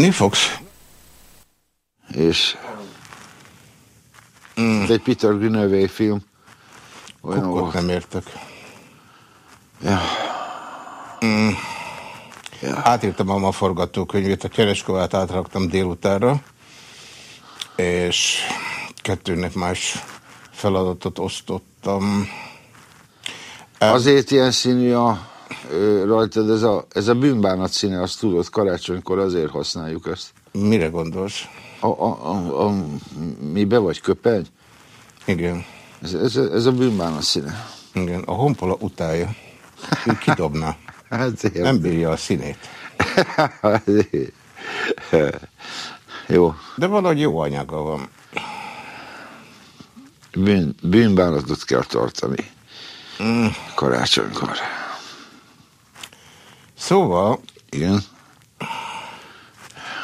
Mi fogsz? És mm. egy Peter Greenaway film. Olyan Kukkot nem értek. Ja. Mm. ja. Átírtam a ma forgatókönyvét, a kereskovát átraktam délutánra, és kettőnek más feladatot osztottam. Azért ilyen színű a rajtad ez a, ez a bűnbánat színe, azt tudod, karácsonykor azért használjuk ezt. Mire gondolsz? A, a, a, a, mibe vagy, köpeny? Igen. Ez, ez, ez a bűnbánat színe. Igen, a honpola utálja. Ő kidobná. hát Nem bírja a színét. jó. De valahogy jó anyaga van. Bűn, bűnbánatot kell tartani. Mm. Karácsonykor. Szóval... Igen.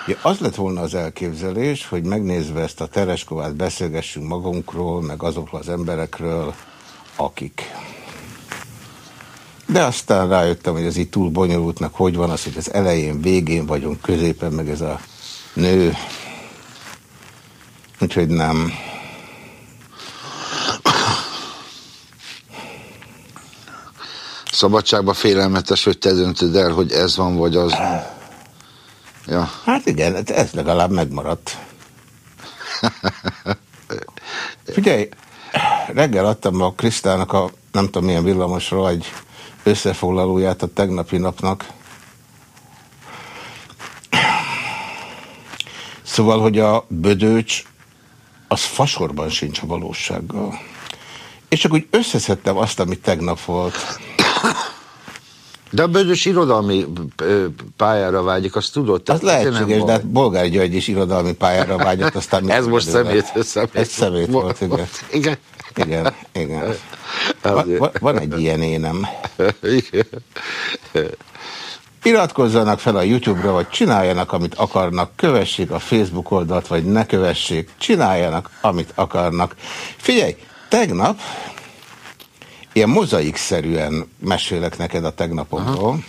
Ja, az lett volna az elképzelés, hogy megnézve ezt a Tereskovát beszélgessünk magunkról, meg azokról az emberekről, akik. De aztán rájöttem, hogy ez így túl bonyolultnak hogy van az, hogy az elején, végén vagyunk, középen meg ez a nő. Úgyhogy nem. Szabadságban félelmetes, hogy te döntöd el, hogy ez van, vagy az. Ja. Hát igen, hát ez legalább megmaradt. Figyelj, reggel adtam a Krisztának a nem tudom milyen villamosra egy összefoglalóját a tegnapi napnak. Szóval, hogy a bödőcs az fasorban sincs a valósággal. És csak úgy összeszedtem azt, amit tegnap volt. De a bődös irodalmi pályára vágyik, azt tudod? Az lehetséges, de hát Bolgár György is irodalmi pályára vágyott, aztán... Ez most szemét, szemét. Ez szemét volt, igen. Igen. Igen, igen. Va, van egy ilyen énem. Igen. Iratkozzanak fel a YouTube-ra, vagy csináljanak, amit akarnak, kövessék a Facebook oldalt, vagy ne kövessék, csináljanak, amit akarnak. Figyelj, tegnap Ilyen mozaikszerűen mesélek neked a tegnapomról.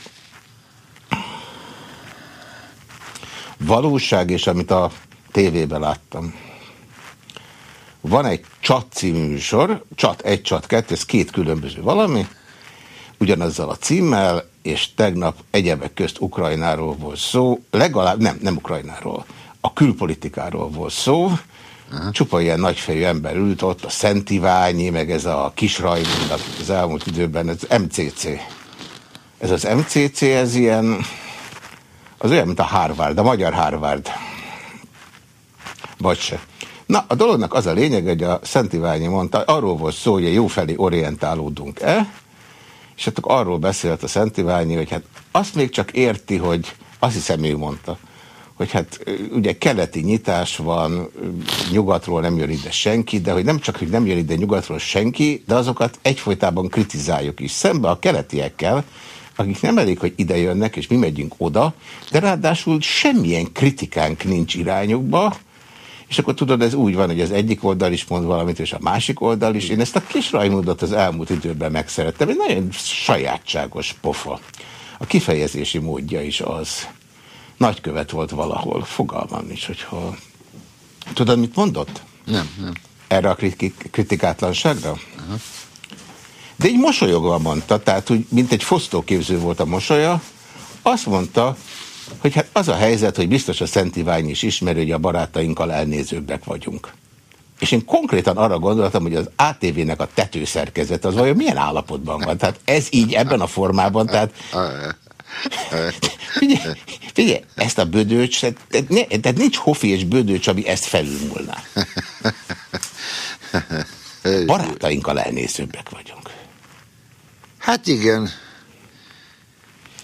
Valóság, és amit a tévében láttam. Van egy csat című műsor, csat egy, csat kettő, ez két különböző valami, ugyanazzal a címmel, és tegnap egyebek közt Ukrajnáról volt szó, legalább, nem, nem Ukrajnáról, a külpolitikáról volt szó, Aha. Csupa ilyen nagyfejű ember ült ott, a Szent Iványi, meg ez a kis Rajmund, az elmúlt időben, ez MCC. Ez az MCC, ez ilyen, az olyan, mint a Harvard, a magyar Harvard. Vagy se. Na, a dolognak az a lényeg, hogy a Szent Iványi mondta, arról volt szó, hogy jó felé orientálódunk-e, és hát arról beszélt a Szent Iványi, hogy hát azt még csak érti, hogy azt hiszem ő mondta, hogy hát ugye keleti nyitás van, nyugatról nem jön ide senki, de hogy nem csak, hogy nem jön ide nyugatról senki, de azokat egyfolytában kritizáljuk is. Szembe a keletiekkel, akik nem elég, hogy ide jönnek, és mi megyünk oda, de ráadásul semmilyen kritikánk nincs irányukba, és akkor tudod, ez úgy van, hogy az egyik oldal is mond valamit, és a másik oldal is. Én ezt a kis rajmódot az elmúlt időben megszerettem. Egy nagyon sajátságos pofa. A kifejezési módja is az nagykövet volt valahol. Fogalmam is, hogyha... Tudod, mit mondott? Nem, nem. Erre a kritikátlanságra? Aha. De így mosolyogva mondta, tehát úgy, mint egy fosztóképző volt a mosolya, azt mondta, hogy hát az a helyzet, hogy biztos a Szent Ivány is ismeri, hogy a barátainkkal elnézőbbek vagyunk. És én konkrétan arra gondoltam, hogy az ATV-nek a tetőszerkezet az vajon milyen állapotban van. Tehát ez így ebben a formában, tehát figyelj, figyelj, ezt a bödőcs, tehát, tehát nincs hofi és bödőcs, ami ezt felülmúlná. Barátainkkal elnézőbbek vagyunk. Hát igen.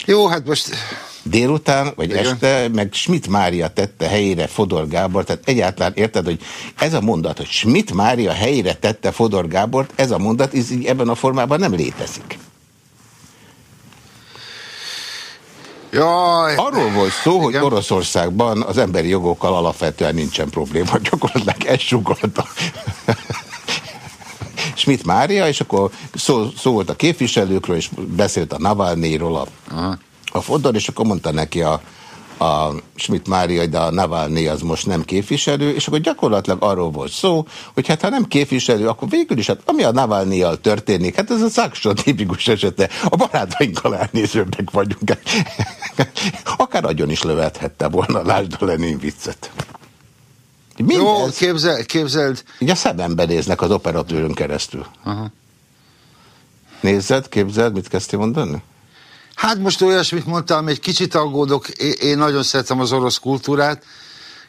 Jó, hát most... Délután, vagy igen. este, meg Schmidt Mária tette helyére Fodor Gábor, tehát egyáltalán érted, hogy ez a mondat, hogy Schmidt Mária helyére tette Fodor Gábort, ez a mondat ez így ebben a formában nem létezik. Jaj. Arról volt szó, hogy Igen. Oroszországban az emberi jogokkal alapvetően nincsen probléma, gyakorlatilag ez sugalta. Schmidt Mária, és akkor szó, szó volt a képviselőkről, és beszélt a Navalnyiról a, a Fodor, és akkor mondta neki a, a Schmidt Mária, de a Navalnyi az most nem képviselő, és akkor gyakorlatilag arról volt szó, hogy hát ha nem képviselő, akkor végül is, hát ami a navalnyi történik, hát ez a Szákson tipikus esete, a barátainkkal elnézőbbek vagyunk. Akár agyon is lövethette volna, lásd a Lenin viccet. Mindez, Jó, képzel, képzeld. Ugye a szemembe néznek az operatőrön keresztül. Aha. Nézzed, képzeld, mit kezdtél mondani? Hát most olyasmit mondtam, egy kicsit aggódok, én, nagyon szeretem az orosz kultúrát.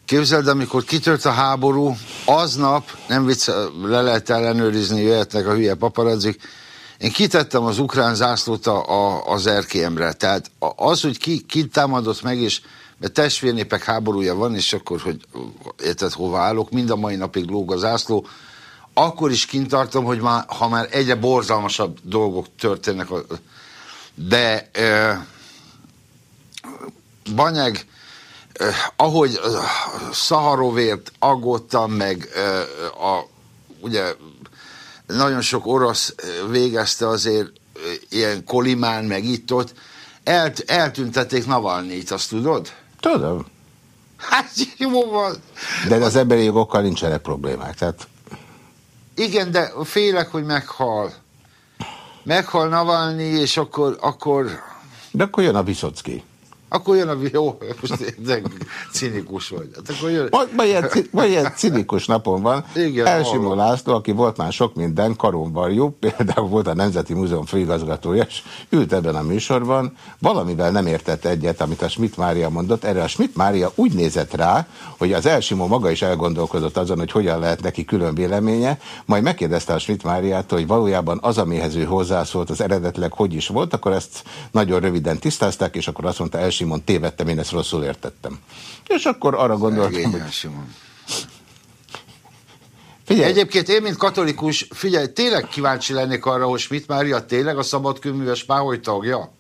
Képzeld, amikor kitört a háború, aznap, nem vicc, le lehet ellenőrizni, jöhetnek a hülye paparazzik, én kitettem az ukrán zászlót a, a, az erkélyemre. Tehát az, hogy ki, ki támadott meg, és mert testvérnépek háborúja van, és akkor, hogy érted, hova állok, mind a mai napig lóg a zászló, akkor is kint tartom, hogy már, ha már egyre borzalmasabb dolgok történnek, de Banyeg, ahogy Szaharovért aggódtam, meg a, ugye nagyon sok orosz végezte azért ilyen Kolimán, meg itt-ott, Elt, eltüntették Navalnyit, azt tudod? Tudom. Hát jó van. De az emberi jogokkal nincsenek problémák, tehát... Igen, de félek, hogy meghal. Meghal Navalnyi, és akkor... akkor... De akkor jön a Viszocki. Akkor jön a... Jó, most cinikus vagy. Hát akkor jön... Vagy, vagy, ilyen, vagy ilyen cinikus napon van. Igen, Elsimó László, aki volt már sok minden, karonvarjú, például volt a Nemzeti Múzeum főigazgatója, és ült ebben a műsorban, valamivel nem értett egyet, amit a Schmidt Mária mondott. Erre a Schmidt Mária úgy nézett rá, hogy az Elsimó maga is elgondolkozott azon, hogy hogyan lehet neki külön véleménye, majd megkérdezte a Schmidt Máriát, hogy valójában az, amihez ő hozzászólt, az eredetileg hogy is volt, akkor ezt nagyon röviden tisztázták, és akkor azt mondta, Simon, tévedtem, én ezt rosszul értettem. És akkor arra gondoltam, hogy... Figyelj. Egyébként én, mint katolikus, figyelj, tényleg kíváncsi lennék arra, hogy Schmidt Mária tényleg a szabadkőműves páholy tagja?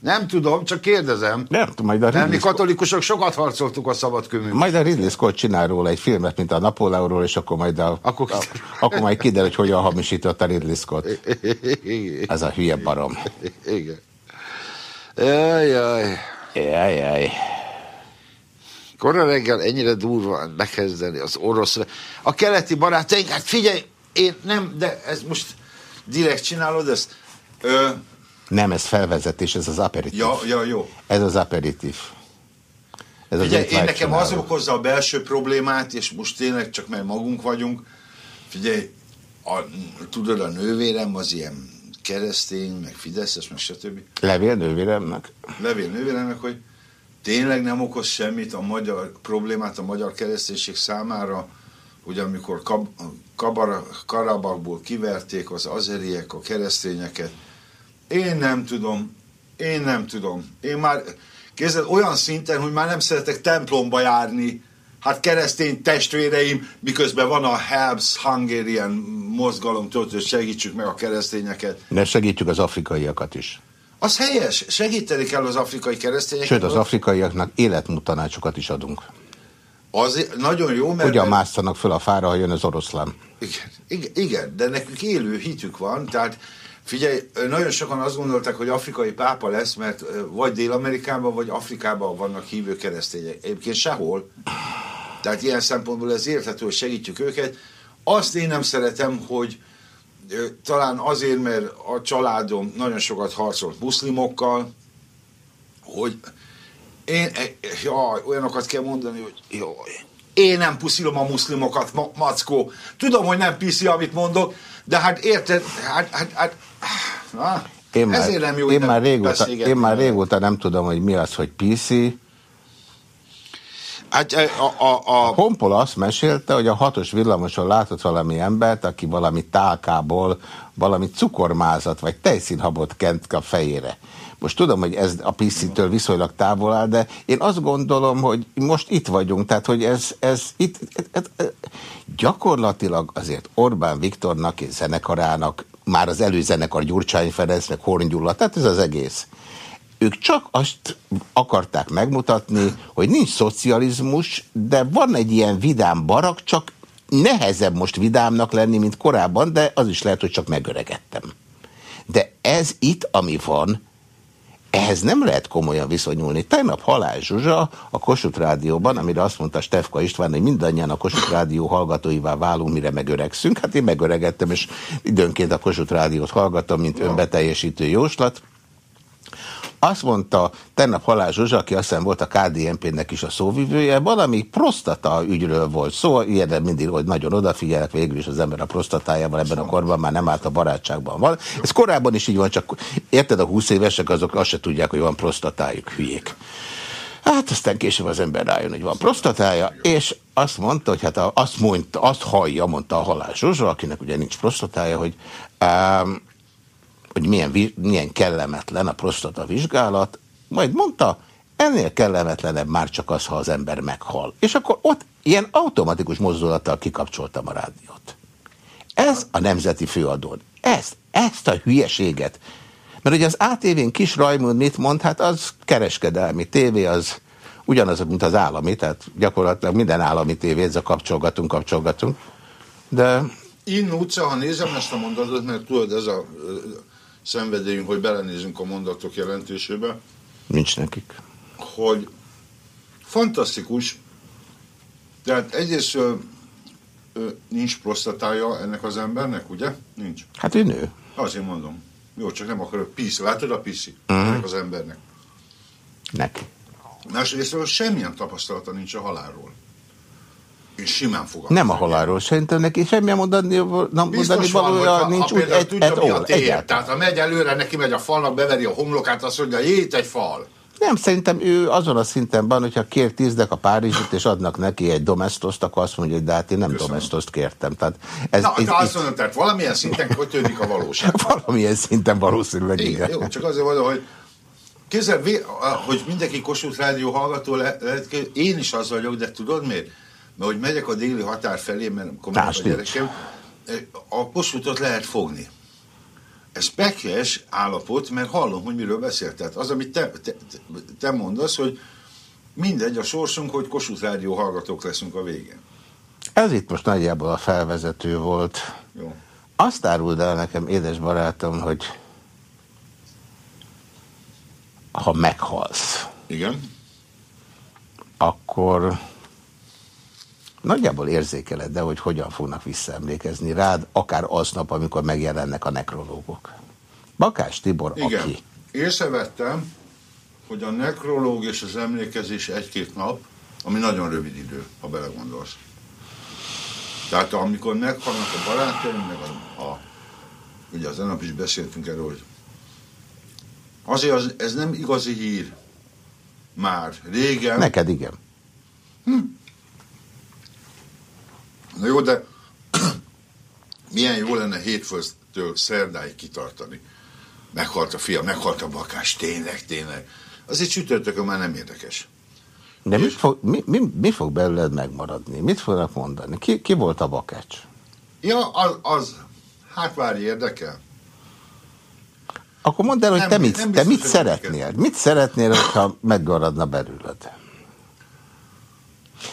Nem tudom, csak kérdezem. Nem, majd a Nem, mi katolikusok sokat harcoltuk a szabadkőművel. Majd a Ridley Scott csinál róla egy filmet, mint a Napóleonról, és akkor majd, a, akkor, a, akkor majd kiderül, hogy hogyan hamisított a Ridley Scott. Ez a hülye barom. Igen. Jaj, jaj. Jaj, jaj. Korra reggel ennyire durván bekezdeni az orosz. A keleti barátaink, hát figyelj, én nem, de ez most direkt csinálod ezt? Ö... Nem, ez felvezetés, ez az aperitív. Ja, ja, jó. Ez az aperitív. Ez Figyelj, én nekem csinálod. az okozza a belső problémát, és most tényleg csak mert magunk vagyunk. Figyelj, a, tudod, a nővérem az ilyen keresztény, meg Fideszes, meg stb. Levél nővéremnek? Levél nővéremnek, hogy tényleg nem okoz semmit a magyar problémát a magyar kereszténység számára, hogy amikor Kab Kabar Karabakból kiverték az azeriek a keresztényeket, én nem tudom, én nem tudom. Én már, kézzel olyan szinten, hogy már nem szeretek templomba járni, hát keresztény testvéreim, miközben van a Helps Hungarian mozgalom, hogy segítsük meg a keresztényeket. De segítjük az afrikaiakat is. Az helyes, segíteni kell az afrikai keresztényeket. Sőt, az afrikaiaknak életmutanácsokat is adunk. Az nagyon jó, mert... Hogyan másztanak föl a fára, ha jön az oroszlán? Igen, igen, igen, de nekünk élő hitük van, tehát Figyelj, nagyon sokan azt gondolták, hogy afrikai pápa lesz, mert vagy Dél-Amerikában, vagy Afrikában vannak hívő keresztények. Egyébként sehol. Tehát ilyen szempontból ez érthető, hogy segítjük őket. Azt én nem szeretem, hogy talán azért, mert a családom nagyon sokat harcolt muszlimokkal, hogy én, e, jaj, olyanokat kell mondani, hogy jaj, én nem puszilom a muszlimokat, ma, mackó. Tudom, hogy nem piszi, amit mondok, de hát érted, hát, hát, hát na, én már, ezért nem jó, én már, régóta, én már régóta nem tudom, hogy mi az, hogy PC, Hát a, a, a... a Honpol azt mesélte, hogy a hatos villamoson látott valami embert, aki valami tálkából valami cukormázat vagy tejszínhabot kent a fejére. Most tudom, hogy ez a PC-től viszonylag távol áll, de én azt gondolom, hogy most itt vagyunk, tehát hogy ez, ez itt, ez, ez, gyakorlatilag azért Orbán Viktornak és zenekarának, már az előzenekar Gyurcsány Ferenc, meg Horn Gyulla, tehát ez az egész ők csak azt akarták megmutatni, hogy nincs szocializmus, de van egy ilyen vidám barak, csak nehezebb most vidámnak lenni, mint korábban, de az is lehet, hogy csak megöregettem. De ez itt, ami van, ehhez nem lehet komolyan viszonyulni. Tegnap Halál Zsuzsa a Kossuth Rádióban, amire azt mondta Stefka István, hogy mindannyian a Kossuth Rádió hallgatóivá válunk, mire megöregszünk. Hát én megöregettem, és időnként a Kossuth Rádiót hallgatom, mint önbeteljesítő jóslat. Azt mondta tennap Halál Zsuzsa, aki azt hiszem volt a KDNP-nek is a szóvivője, valami prostata ügyről volt szó, ilyen mindig, hogy nagyon odafigyelek, végül is az ember a prostatájával ebben a korban már nem állt a barátságban van. Ez korábban is így van, csak érted, a 20 évesek azok azt se tudják, hogy van prostatájuk, hülyék. Hát aztán később az ember rájön, hogy van prostatája, és azt mondta, hogy hát azt, mondta, azt hallja, mondta a Halál Zsuzsa, akinek ugye nincs prostatája, hogy um, hogy milyen, milyen kellemetlen a prostata vizsgálat, majd mondta, ennél kellemetlenebb már csak az, ha az ember meghal. És akkor ott ilyen automatikus mozdulattal kikapcsoltam a rádiót. Ez a nemzeti főadón. Ezt, ezt a hülyeséget. Mert ugye az ATV-n kis Rajmund mit mond, hát az kereskedelmi tévé, az ugyanaz, mint az állami, tehát gyakorlatilag minden állami tévé, a kapcsolgatunk, kapcsolgatunk. De... Én utca, ha nézem ezt a mondatot, mert tudod, ez a szenvedélyünk, hogy belenézünk a mondatok jelentésébe. Nincs nekik. Hogy fantasztikus, tehát egyrészt ö, ö, nincs prostatája ennek az embernek, ugye? Nincs. Hát ő nő. Azért mondom. Jó, csak nem akarok piszi. Látod a piszi? Uh mhm. Ennek az embernek. Neki. Másrészt semmilyen tapasztalata nincs a halálról. És simán fogalmaz. Nem a halálról, szerintem neki semmilyen mondani, mondani valója ha, nincs ha úgy egy, tudja, mi a tér, Tehát ha megy előre, neki megy a falnak, beveri a homlokát, azt mondja, jét egy fal. Nem, szerintem ő azon a szinten van, hogyha kér tízdek a Párizsit, és adnak neki egy domestoszt, akkor azt mondja, hogy de hát én nem Köszönöm. kértem. Tehát ez, Na, itt, azt itt... mondom, tehát valamilyen szinten kötődik a valóság. valamilyen szinten valószínűleg igen. igen. Jó, csak azért mondom, hogy kézzel, hogy mindenki Kossuth Rádió hallgató le, lehet, én is az vagyok, de tudod miért? Mert hogy megyek a déli határ felé, mert komolyan a gyerekem, a Kossuthot lehet fogni. Ez pekes állapot, mert hallom, hogy miről beszélt. Tehát az, amit te, te, te mondasz, hogy mindegy a sorsunk, hogy Kossuth Rádió hallgatók leszünk a végén. Ez itt most nagyjából a felvezető volt. Jó. Azt áruld el nekem, édes barátom, hogy ha meghalsz. Igen. Akkor Nagyjából érzékeled, de hogy hogyan fognak visszaemlékezni rád, akár aznap, amikor megjelennek a nekrológok. Bakás Tibor, Igen. aki... Észrevettem, hogy a nekrológ és az emlékezés egy-két nap, ami nagyon rövid idő, ha belegondolsz. Tehát amikor meghalnak a barátaim, meg a, a ugye az nap is beszéltünk erről, hogy azért az, ez nem igazi hír már régen. Neked igen. Hm. Na jó, de milyen jó lenne hétfőtől szerdáig kitartani. Meghalt a fia, meghalt a bakás, tényleg, tényleg. Azért csütörtökön már nem érdekes. De mit fog, mi, mi, mi fog belőled megmaradni? Mit fognak mondani? Ki, ki volt a bakács? Ja, az, az hát várj, érdekel. Akkor mondd el, hogy nem, te mit, te mit szeretnél? Mit szeretnél, ha megmaradna belőled?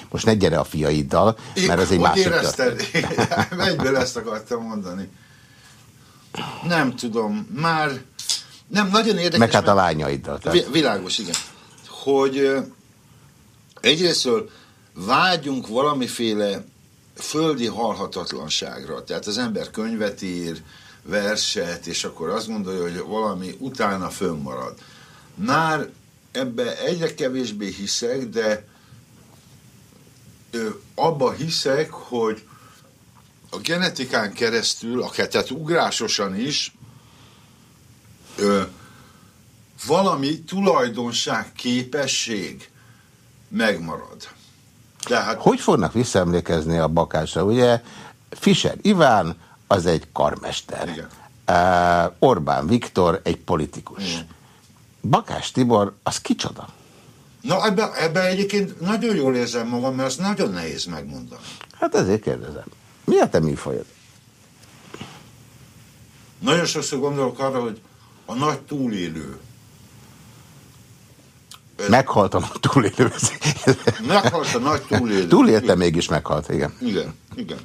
Most ne gyere a fiaiddal, mert az egy másik érezted? Egyből ezt akartam mondani. Nem tudom, már nem, nagyon érdekes. Meg hát a lányaiddal. Tehát. Világos, igen. Hogy egyrésztről vágyunk valamiféle földi halhatatlanságra. Tehát az ember könyvet ír, verset, és akkor azt gondolja, hogy valami utána fönnmarad. Már ebbe egyre kevésbé hiszek, de abba hiszek, hogy a genetikán keresztül, akár tehát ugrásosan is, ö, valami tulajdonság, képesség megmarad. Tehát... Hogy fognak visszaemlékezni a bakásra? Ugye Fischer Iván az egy karmester. Igen. Uh, Orbán Viktor egy politikus. Igen. Bakás Tibor az kicsoda? Na, ebben ebbe egyébként nagyon jól érzem magam, mert azt nagyon nehéz megmondani. Hát ezért kérdezem. Mi a te műfajod? Nagyon sokszor gondolok arra, hogy a nagy túlélő. Meghaltam a túlélő. Meghalt a nagy túlélő. Túlélte mégis meghalt, igen. Igen, igen.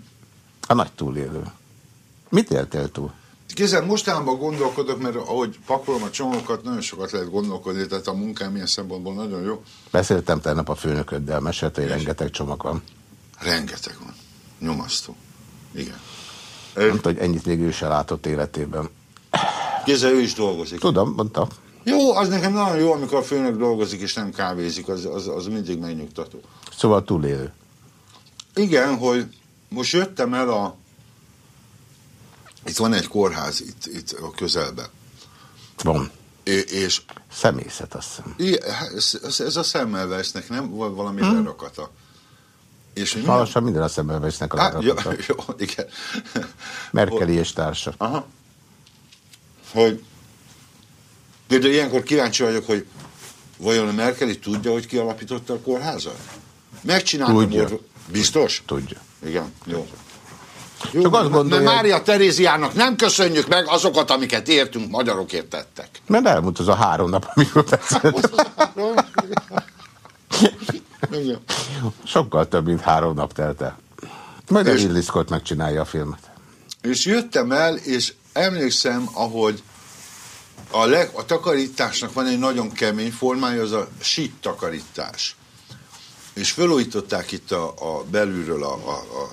A nagy túlélő. Mit éltél túl? Kézzel mostanában gondolkodok, mert ahogy pakolom a csomagokat, nagyon sokat lehet gondolkodni, tehát a munkám ilyen szempontból nagyon jó. Beszéltem tegnap a főnököddel, mesélte, hogy rengeteg csomag van. Rengeteg van. Nyomasztó. Igen. Nem tudom, hogy ennyit még ő se látott életében. Kézzel ő is dolgozik. Tudom, mondta. Jó, az nekem nagyon jó, amikor a főnök dolgozik és nem kávézik, az, az, az mindig megnyugtató. Szóval túlélő. Igen, hogy most jöttem el a... Itt van egy kórház itt, itt a közelben. Van. É, és Személyzet, azt hiszem. igen, ez, ez, ez a szemmel vesznek, nem? Valami hmm. lerakata. És hogy Ma lassan minden a szemben vesznek a Á, ja, lerakata. jó, igen. Merkeli és társa. Aha. Hogy például ilyenkor kíváncsi vagyok, hogy vajon a Merkeli tudja, hogy kialapította a kórházat? Megcsinálta Tudja. Biztos? Tudja. Igen, jó. Jó, Csak azt gondolja, mert Mária Teréziának nem köszönjük meg azokat, amiket értünk, magyarokért tettek. Mert elmúlt az a három nap, amikor beszélt. Sokkal több, mint három nap telt el. Majd a És- Ridley Scott megcsinálja a filmet. És jöttem el, és emlékszem, ahogy a, leg, a takarításnak van egy nagyon kemény formája, az a sit takarítás. És felújították itt a, a belülről, a, a, a,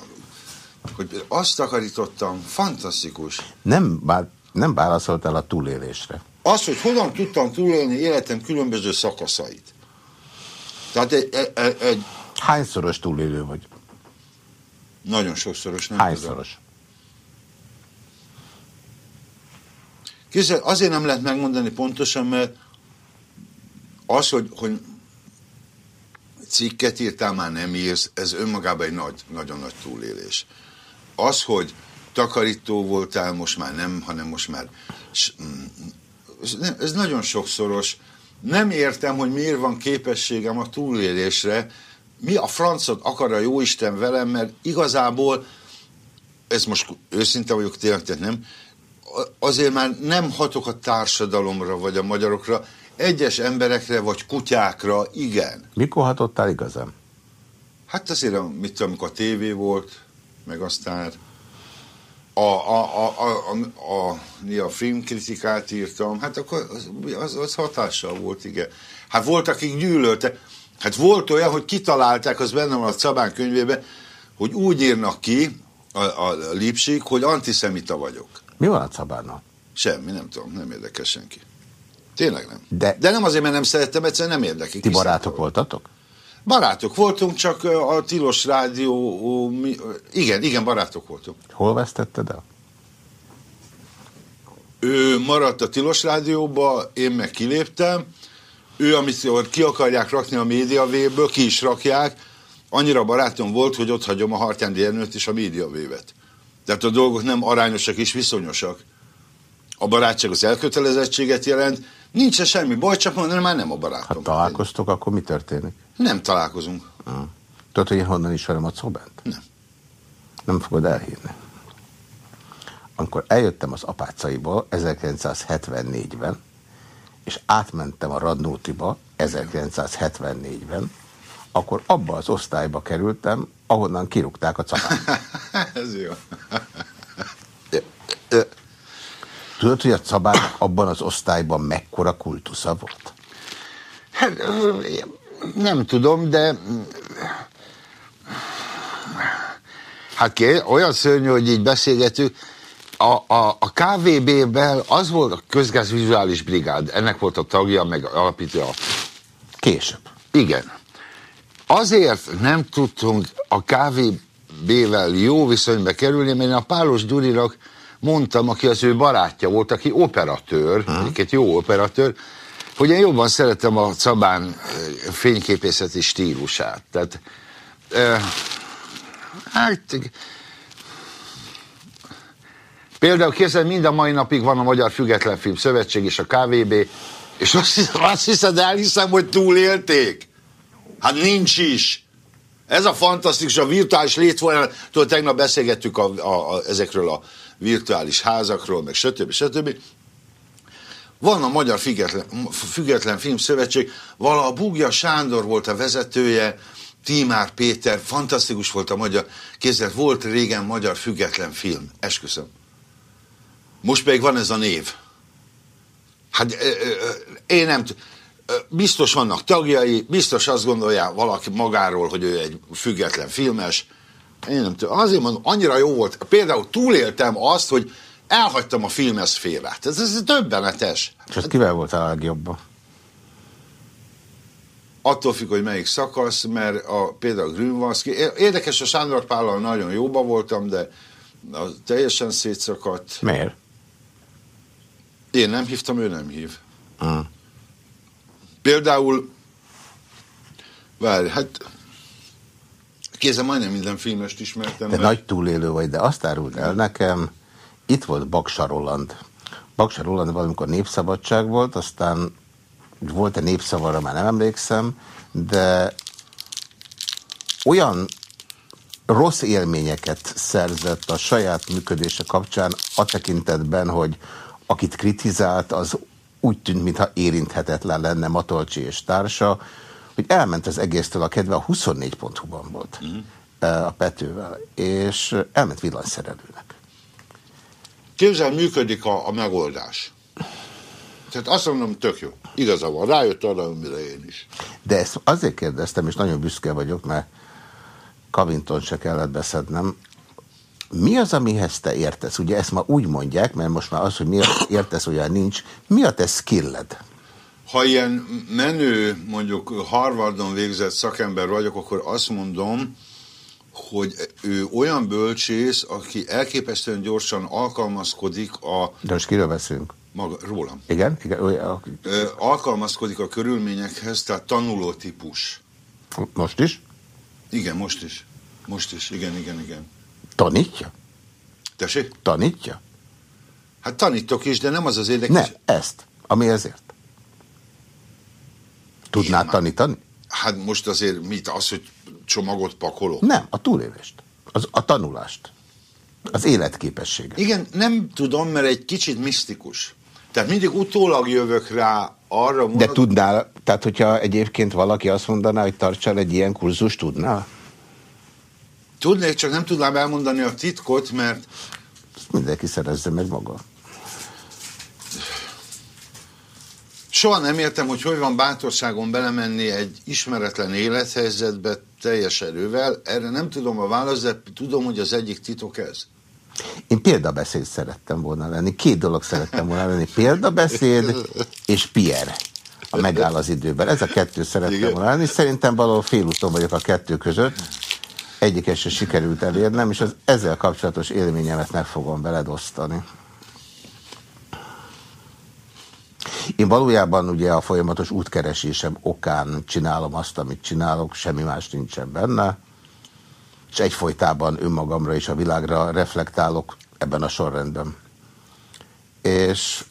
hogy azt takarítottam, fantasztikus. Nem, bár, nem válaszoltál a túlélésre. Az, hogy hogyan tudtam túlélni életem különböző szakaszait. Tehát egy, egy, egy, egy Hányszoros túlélő vagy? nagyon sokszoros, nem tudom. Hányszoros? Kézzel, azért nem lehet megmondani pontosan, mert az, hogy, hogy cikket írtál, már nem írsz, ez önmagában egy nagy, nagyon nagy túlélés. Az, hogy takarító voltál, most már nem, hanem most már... mm, Ez, nagyon sokszoros. Nem értem, hogy miért van képességem a túlélésre, mi a francot akar a jóisten velem, mert igazából, ez most őszinte vagyok tényleg, tehát nem, azért már nem hatok a társadalomra, vagy a magyarokra, egyes emberekre, vagy kutyákra, igen. Mikor hatottál igazán? Hát azért, mit tudom, amikor a tévé volt, meg aztán a, a, a, a, a, a, a filmkritikát írtam, hát akkor az, az, az hatással volt, igen. Hát volt, akik gyűlölte. Hát volt olyan, hogy kitalálták, az benne van a Szabán könyvében, hogy úgy írnak ki a, a lipsik, hogy antiszemita vagyok. Mi van a Cabánnal? Semmi, nem tudom, nem érdekel senki. Tényleg nem. De- De nem azért, mert nem szerettem, egyszerűen nem érdeklik. Ti barátok voltatok? Barátok voltunk, csak a Tilos Rádió, igen, igen, barátok voltunk. Hol vesztetted el? Ő maradt a Tilos Rádióba, én meg kiléptem. Ő, amit ki akarják rakni a médiavéből, ki is rakják. Annyira barátom volt, hogy ott hagyom a Hartyándi Ernőt és a médiavévet. Tehát a dolgok nem arányosak és viszonyosak. A barátság az elkötelezettséget jelent. Nincs -e semmi baj, csak mondani, már nem a Ha barátom. találkoztok, akkor mi történik? Nem találkozunk. Ah. Tudod, hogy én honnan ismerem a Cobánt? Nem. Nem fogod elhívni. Amikor eljöttem az apácaiból 1974-ben, és átmentem a Radnótiba 1974-ben, akkor abba az osztályba kerültem, ahonnan kirúgták a Cabát. Ez jó. Tudod, hogy a Cabának abban az osztályban mekkora kultusza volt? Hát, nem tudom, de hát ké, olyan szörnyű, hogy így beszélgetünk. A, a, a KVB-ben az volt a közgázvizuális brigád, ennek volt a tagja, meg alapítója. Később. Igen. Azért nem tudtunk a KVB-vel jó viszonyba kerülni, mert a Pálos Gyurinak mondtam, aki az ő barátja volt, aki operatőr, egyébként jó operatőr, hogy én jobban szeretem a Cabán eh, fényképészeti stílusát. Tehát, eh, hát, Például kézzel mind a mai napig van a Magyar Független Film Szövetség és a KVB, és azt, hiszem, azt hiszed, elhiszem, hogy túlélték? Hát nincs is. Ez a fantasztikus, a virtuális létfolyam, tegnap beszélgettük a, a, a, ezekről a virtuális házakról, meg stb. stb. Van a Magyar Független, Független Film Szövetség, vala a Bugja Sándor volt a vezetője, Tímár Péter, fantasztikus volt a magyar, kézzel volt régen magyar független film, esküszöm. Most pedig van ez a név. Hát én nem biztos vannak tagjai, biztos azt gondolja valaki magáról, hogy ő egy független filmes. Én nem tudom. Azért mondom, annyira jó volt. Például túléltem azt, hogy elhagytam a filmes félret. Ez, ez döbbenetes. És kivel volt a legjobban? Attól függ, hogy melyik szakasz, mert a, például Grünwalski, érdekes, a Sándor Pállal nagyon jóba voltam, de az teljesen szétszakadt. Miért? Én nem hívtam, ő nem hív. Uh. Például, várj, hát kézem majdnem minden filmest ismertem. De mert... nagy túlélő vagy, de azt árult el nekem, itt volt Baksa Roland. Baksa Roland valamikor népszabadság volt, aztán volt-e népszavarra, már nem emlékszem, de olyan rossz élményeket szerzett a saját működése kapcsán a tekintetben, hogy akit kritizált, az úgy tűnt, mintha érinthetetlen lenne Matolcsi és társa, hogy elment az egésztől a kedve, a 24.hu-ban volt mm. a Petővel, és elment villanyszerelőnek. Képzel, működik a, a megoldás. Tehát azt mondom, tök jó. Igaza van, rájött arra, amire én is. De ezt azért kérdeztem, és nagyon büszke vagyok, mert Kavinton se kellett beszednem. Mi az, amihez te értesz? Ugye ezt ma úgy mondják, mert most már az, hogy mi értesz, olyan nincs. Mi a te skilled? Ha ilyen menő, mondjuk Harvardon végzett szakember vagyok, akkor azt mondom, hogy ő olyan bölcsész, aki elképesztően gyorsan alkalmazkodik a... De most kiről beszélünk? Maga, rólam. Igen? igen olyan... Ö, alkalmazkodik a körülményekhez, tehát tanuló típus. Most is? Igen, most is. Most is, igen, igen, igen. Tanítja? Tessék? Tanítja? Hát tanítok is, de nem az az érdekes. Nem, ezt. Ami ezért. Tudnád tanítani? Hát most azért mit? Az, hogy csomagot pakolok? Nem, a túlélést. Az, a tanulást. Az életképességet. Igen, nem tudom, mert egy kicsit misztikus. Tehát mindig utólag jövök rá arra... Mondod... De tudnál, tehát hogyha egyébként valaki azt mondaná, hogy tartsál egy ilyen kurzus, tudnál? Tudnék, csak nem tudnám elmondani a titkot, mert... Ezt mindenki szerezze meg maga. Soha nem értem, hogy hogy van bátorságon belemenni egy ismeretlen élethelyzetbe teljes erővel. Erre nem tudom a választ, de tudom, hogy az egyik titok ez. Én példabeszéd szerettem volna lenni. Két dolog szerettem volna lenni. Példabeszéd és Pierre. A megáll az időben. Ez a kettő szerettem Igen. volna lenni. Szerintem valahol félúton vagyok a kettő között. Egyiket se sikerült elérnem, és az ezzel kapcsolatos élményemet meg fogom veled osztani. Én valójában ugye a folyamatos útkeresésem okán csinálom azt, amit csinálok, semmi más nincsen benne és egyfolytában önmagamra és a világra reflektálok ebben a sorrendben. És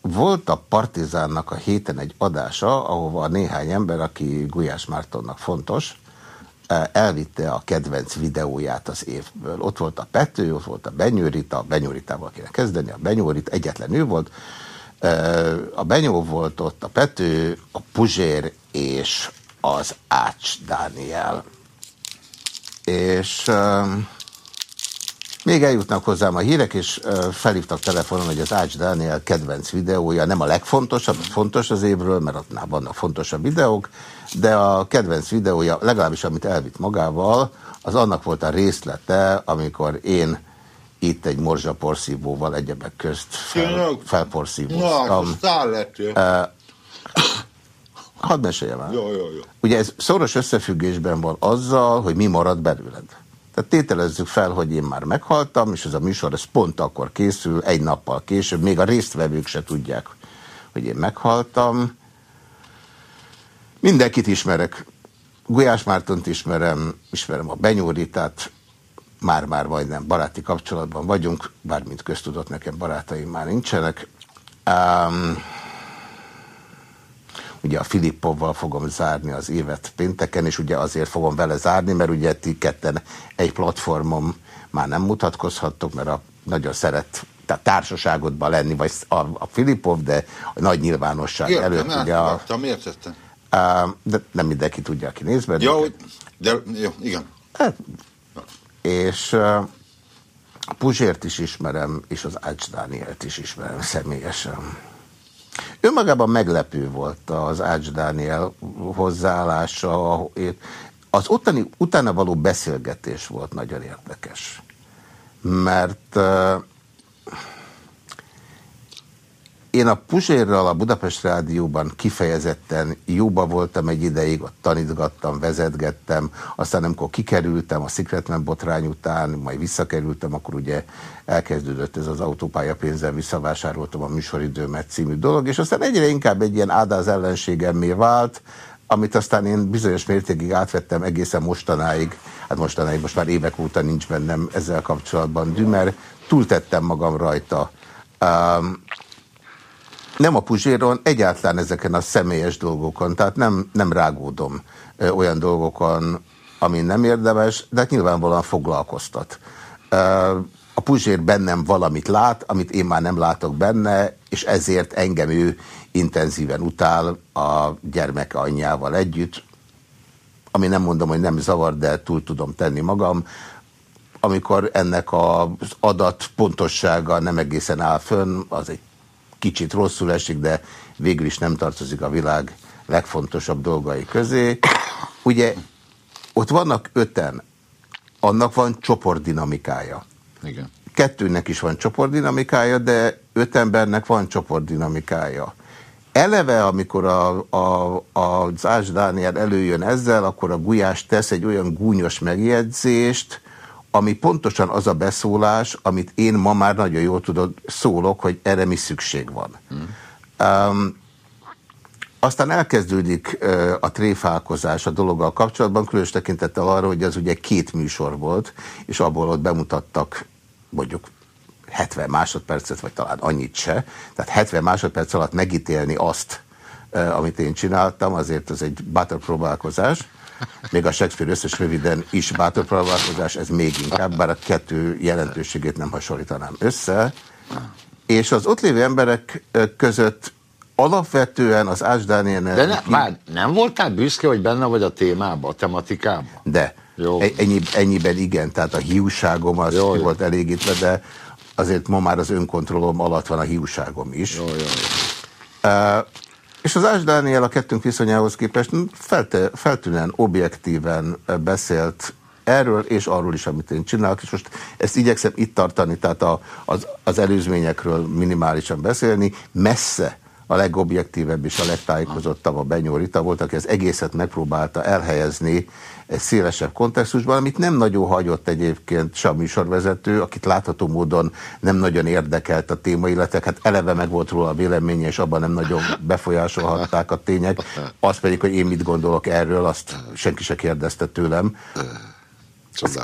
volt a Partizánnak a héten egy adása, ahova néhány ember, aki Gulyás Mártonnak fontos, elvitte a kedvenc videóját az évből. Ott volt a Pető, ott volt a Benyőrita, a Benyőritával kéne kezdeni, a Benyőrit egyetlen ő volt, a Benyó volt ott, a Pető, a Puzsér és az Ács Dániel. És uh, még eljutnak hozzám a hírek, és uh, felhívtak telefonon, hogy az Ács Dániel kedvenc videója nem a legfontosabb, fontos az évről, mert ott vannak fontosabb videók, de a kedvenc videója, legalábbis amit elvitt magával, az annak volt a részlete, amikor én itt egy morzsaporszívóval egyebek közt fel, felporszívóztam. Na, Hadd meséljem el. Jó, jó, jó. Ugye ez szoros összefüggésben van azzal, hogy mi marad belőled. Tehát tételezzük fel, hogy én már meghaltam, és ez a műsor ez pont akkor készül, egy nappal később, még a résztvevők se tudják, hogy én meghaltam. Mindenkit ismerek. Gulyás Mártont ismerem, ismerem a Benyóritát, már-már majdnem baráti kapcsolatban vagyunk, bármint köztudott nekem barátaim már nincsenek. Um, Ugye a Filippovval fogom zárni az évet pénteken, és ugye azért fogom vele zárni, mert ugye ti ketten egy platformon már nem mutatkozhattok, mert a nagyon szeret tehát társaságodban lenni, vagy a, a Filipov, de a nagy nyilvánosság Értem, előtt. Ugye a, értettem. De nem mindenki tudja, aki néz be. Jó, de, jó, igen. Hát, és a Puzsért is ismerem, és az Ács Dánielt is ismerem személyesen. Önmagában meglepő volt az Ács Dániel hozzáállása, az ottani, utána való beszélgetés volt nagyon érdekes. Mert én a Puzsérral a Budapest Rádióban kifejezetten jóba voltam egy ideig, ott tanítgattam, vezetgettem, aztán amikor kikerültem a Secretman botrány után, majd visszakerültem, akkor ugye elkezdődött ez az autópálya pénzzel visszavásároltam a műsoridőmet című dolog, és aztán egyre inkább egy ilyen ádáz ellenségemmé vált, amit aztán én bizonyos mértékig átvettem egészen mostanáig, hát mostanáig most már évek óta nincs bennem ezzel kapcsolatban dümer, túltettem magam rajta. Um, nem a Puzséron, egyáltalán ezeken a személyes dolgokon, tehát nem, nem rágódom olyan dolgokon, ami nem érdemes, de hát nyilvánvalóan foglalkoztat. A Puzsér bennem valamit lát, amit én már nem látok benne, és ezért engem ő intenzíven utál a gyermeke anyjával együtt, ami nem mondom, hogy nem zavar, de túl tudom tenni magam. Amikor ennek az adat pontossága nem egészen áll fönn, az egy kicsit rosszul esik, de végül is nem tartozik a világ legfontosabb dolgai közé. Ugye ott vannak öten, annak van csoportdinamikája. Igen. Kettőnek is van csoportdinamikája, de öt embernek van csoportdinamikája. Eleve, amikor a, a, az Ás Dániel előjön ezzel, akkor a Gulyás tesz egy olyan gúnyos megjegyzést, ami pontosan az a beszólás, amit én ma már nagyon jól tudod, szólok, hogy erre mi szükség van. Hmm. Um, aztán elkezdődik uh, a tréfálkozás a dologgal kapcsolatban, különös tekintettel arra, hogy az ugye két műsor volt, és abból ott bemutattak mondjuk 70 másodpercet, vagy talán annyit se. Tehát 70 másodperc alatt megítélni azt, uh, amit én csináltam, azért az egy bátor próbálkozás. Még a Shakespeare összes röviden is bátor próbálkozás, ez még inkább, bár a kettő jelentőségét nem hasonlítanám össze. És az ott lévő emberek között alapvetően az Ás. De ne, már nem voltál büszke, hogy benne vagy a témában, a tematikában? De. Jó. E- ennyi, ennyiben igen, tehát a hiúságom az jó, volt elégítve, de azért ma már az önkontrollom alatt van a hiúságom is. Jó, jó, jó. Uh, és az Ás Dániel a kettőnk viszonyához képest felte, feltűnően objektíven beszélt erről és arról is, amit én csinálok, és most ezt igyekszem itt tartani, tehát a, az, az előzményekről minimálisan beszélni, messze a legobjektívebb és a legtájékozottabb a Benyó Rita volt, aki az egészet megpróbálta elhelyezni egy szélesebb kontextusban, amit nem nagyon hagyott egyébként se a műsorvezető, akit látható módon nem nagyon érdekelt a téma, illetve hát eleve meg volt róla a véleménye, és abban nem nagyon befolyásolhatták a tények. Az pedig, hogy én mit gondolok erről, azt senki se kérdezte tőlem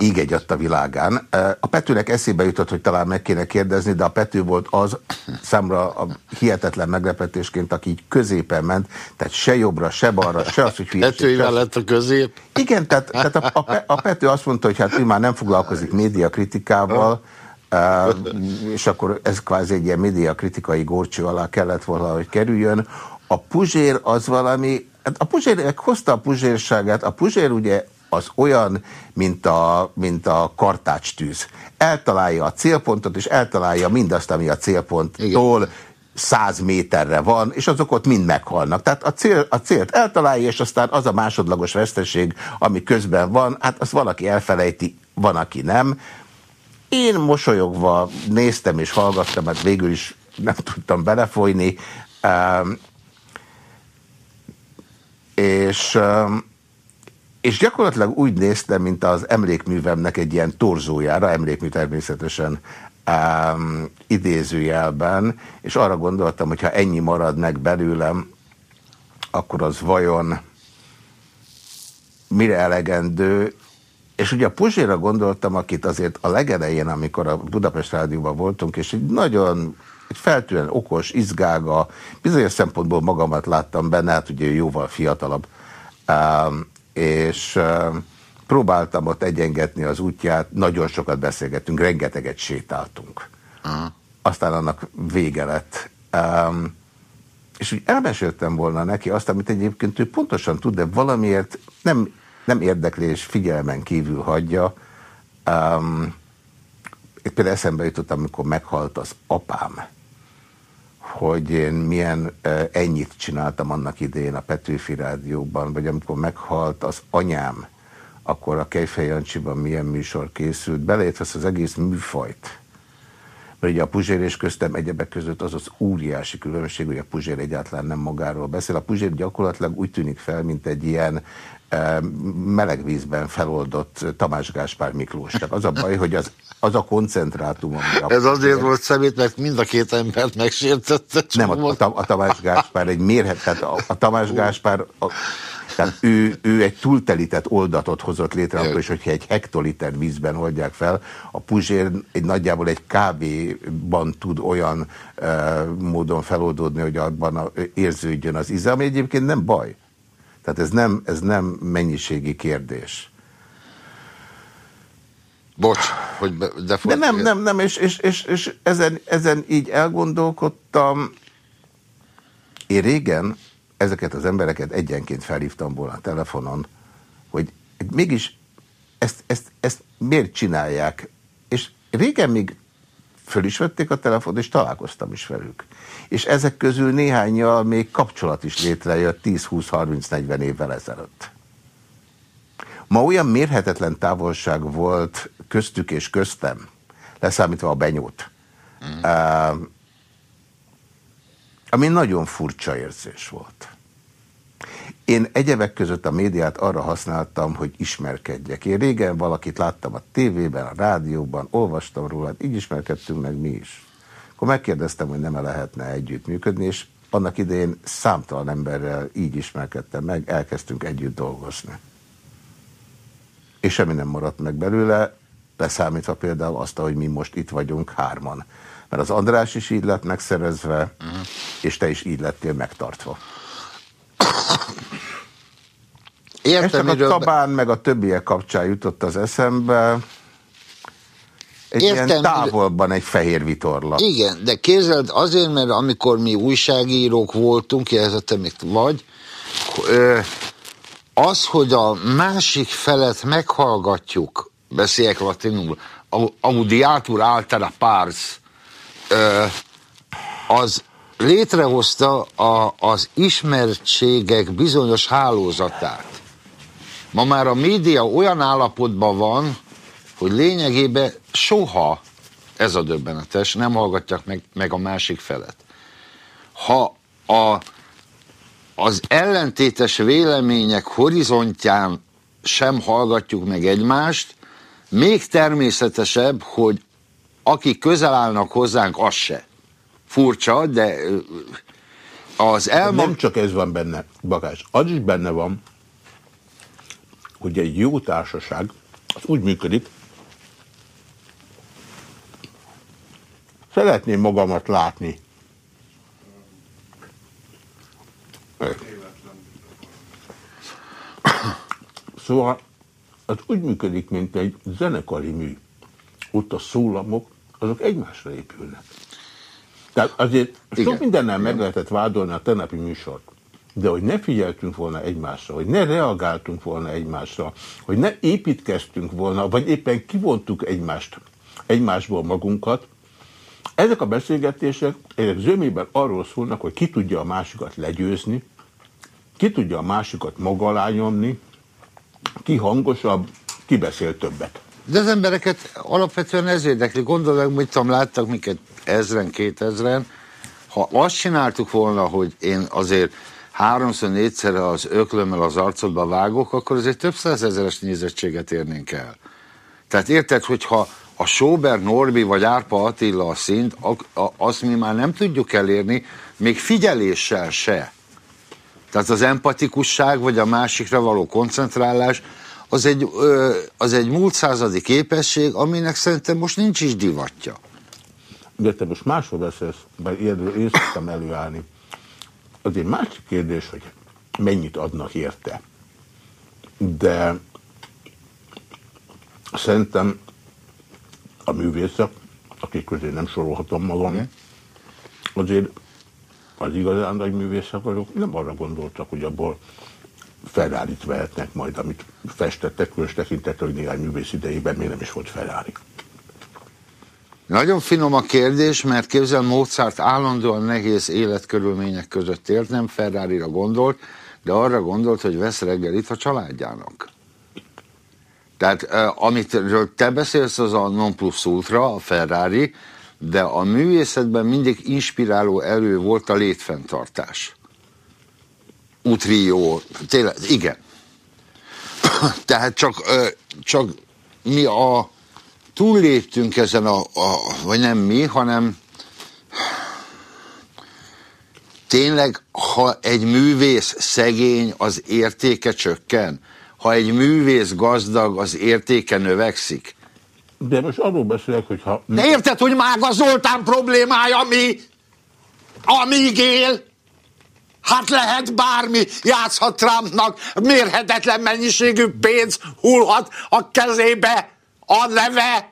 íg egy a világán. A Petőnek eszébe jutott, hogy talán meg kéne kérdezni, de a Pető volt az számra a hihetetlen meglepetésként, aki így középen ment, tehát se jobbra, se balra, se az, hogy hülyeség. Petőivel lett a közép? Igen, tehát, tehát a, a, a Pető azt mondta, hogy hát ő már nem foglalkozik médiakritikával, Uh, és akkor ez kvázi egy ilyen médiakritikai górcső alá kellett valahogy kerüljön. A Puzsér az valami, hát a Puzsér hozta a Puzsérságát, a Puzsér ugye az olyan, mint a, mint a kartács tűz. Eltalálja a célpontot, és eltalálja mindazt, ami a célponttól Igen. száz méterre van, és azok ott mind meghalnak. Tehát a, cél, a célt eltalálja, és aztán az a másodlagos veszteség, ami közben van, hát azt valaki elfelejti, van, aki nem. Én mosolyogva néztem és hallgattam, hát végül is nem tudtam belefolyni, um, és um, és gyakorlatilag úgy néztem, mint az emlékművemnek egy ilyen torzójára, emlékmű természetesen um, idézőjelben, és arra gondoltam, hogy ha ennyi marad meg belőlem, akkor az vajon mire elegendő, és ugye a Puzséra gondoltam, akit azért a legelején, amikor a Budapest Rádióban voltunk, és egy nagyon egy feltűnően okos, izgága, bizonyos szempontból magamat láttam benne, hát ugye jóval fiatalabb, és próbáltam ott egyengetni az útját, nagyon sokat beszélgettünk, rengeteget sétáltunk. Aha. Aztán annak vége lett. Um, és úgy elmeséltem volna neki azt, amit egyébként ő pontosan tud, de valamiért nem, nem érdeklés figyelmen kívül hagyja. Um, például eszembe jutott, amikor meghalt az apám, hogy én milyen ennyit csináltam annak idején a Petőfi Rádióban, vagy amikor meghalt az anyám, akkor a Kejfej milyen műsor készült, beleértve az egész műfajt. Mert ugye a Puzsér és köztem egyebek között az az óriási különbség, hogy a Puzsér egyáltalán nem magáról beszél. A Puzsér gyakorlatilag úgy tűnik fel, mint egy ilyen meleg vízben feloldott Tamás Gáspár Miklós. Tehát az a baj, hogy az, az a koncentrátum, ami Ez azért volt szemét, mert mind a két embert megsértette. Nem, a, a, a Tamás Gáspár egy mérhet, tehát a, a Tamás Gáspár a, tehát ő, ő egy túltelített oldatot hozott létre, akkor is, hogyha egy hektoliter vízben oldják fel, a puzsér egy nagyjából egy kávéban tud olyan uh, módon feloldódni, hogy abban a, érződjön az íze, ami egyébként nem baj. Tehát ez nem, ez nem mennyiségi kérdés. Bocs, hogy be, de, de nem, nem, nem, és, és, és, és ezen, ezen így elgondolkodtam. Én régen ezeket az embereket egyenként felhívtam volna a telefonon, hogy mégis ezt, ezt, ezt miért csinálják? És régen még föl is vették a telefon, és találkoztam is velük. És ezek közül néhányal még kapcsolat is létrejött 10-20-30-40 évvel ezelőtt. Ma olyan mérhetetlen távolság volt köztük és köztem, leszámítva a benyót, mm. uh, ami nagyon furcsa érzés volt. Én egyebek között a médiát arra használtam, hogy ismerkedjek. Én régen valakit láttam a tévében, a rádióban, olvastam róla, így ismerkedtünk meg mi is. Akkor megkérdeztem, hogy nem-e lehetne együttműködni, és annak idején számtalan emberrel így ismerkedtem meg, elkezdtünk együtt dolgozni. És semmi nem maradt meg belőle, leszámítva például azt, hogy mi most itt vagyunk hárman. Mert az András is így lett megszerezve, uh -huh. és te is így lettél megtartva. Értem, Ez csak a Tabán meg a többiek kapcsán jutott az eszembe. Egy Értem, ilyen távolban egy fehér vitorla. Igen, de képzeld azért, mert amikor mi újságírók voltunk, jelzette még vagy, az, hogy a másik felet meghallgatjuk, beszéljek latinul, audiatur altera pars, az létrehozta a, az ismertségek bizonyos hálózatát. Ma már a média olyan állapotban van, hogy lényegében soha, ez a döbbenetes, nem hallgatják meg, meg a másik felet. Ha a, az ellentétes vélemények horizontján sem hallgatjuk meg egymást, még természetesebb, hogy akik közel állnak hozzánk, az se. Furcsa, de az elma... Nem csak ez van benne, Bakás, az is benne van, hogy egy jó társaság az úgy működik, szeretném magamat látni. Szóval az úgy működik, mint egy zenekari mű. Ott a szólamok, azok egymásra épülnek. Tehát azért Igen. sok mindennel meg lehetett vádolni a tenapi műsort. De hogy ne figyeltünk volna egymásra, hogy ne reagáltunk volna egymásra, hogy ne építkeztünk volna, vagy éppen kivontuk egymást, egymásból magunkat, ezek a beszélgetések, ezek zömében arról szólnak, hogy ki tudja a másikat legyőzni, ki tudja a másikat maga alá nyomni, ki hangosabb, ki beszél többet. De az embereket alapvetően ez érdekli. Gondolom, hogy tudom, láttak minket ezren, kétezren. Ha azt csináltuk volna, hogy én azért háromszor, négyszer az öklömmel az arcodba vágok, akkor azért több százezeres nézettséget érnénk el. Tehát érted, hogyha a Sober Norbi vagy Árpa Attila a szint, azt mi már nem tudjuk elérni, még figyeléssel se. Tehát az empatikusság, vagy a másikra való koncentrálás, az egy, az egy múlt századi képesség, aminek szerintem most nincs is divatja. De te most máshol beszélsz, mert ilyenről én szoktam előállni. Az egy másik kérdés, hogy mennyit adnak érte. De szerintem a művészek, akik közé nem sorolhatom magam, azért az igazán nagy művészek azok nem arra gondoltak, hogy abból ferrari vehetnek majd, amit festettek, különös tekintettel, hogy néhány művész idejében még nem is volt Ferrari. Nagyon finom a kérdés, mert képzel Mozart állandóan nehéz életkörülmények között élt, nem ferrari gondolt, de arra gondolt, hogy vesz reggelit a családjának. Tehát amit te beszélsz, az a non plus ultra, a Ferrari, de a művészetben mindig inspiráló erő volt a létfenntartás. Utrió, tényleg, igen. Tehát csak, csak mi a túlléptünk ezen a, a, vagy nem mi, hanem tényleg, ha egy művész szegény, az értéke csökken. Ha egy művész gazdag, az értéke növekszik. De most arról beszélek, hogy ha... De érted, hogy Mága Zoltán problémája mi? Amíg él? Hát lehet bármi, játszhat Trumpnak, mérhetetlen mennyiségű pénz hullhat a kezébe, a neve.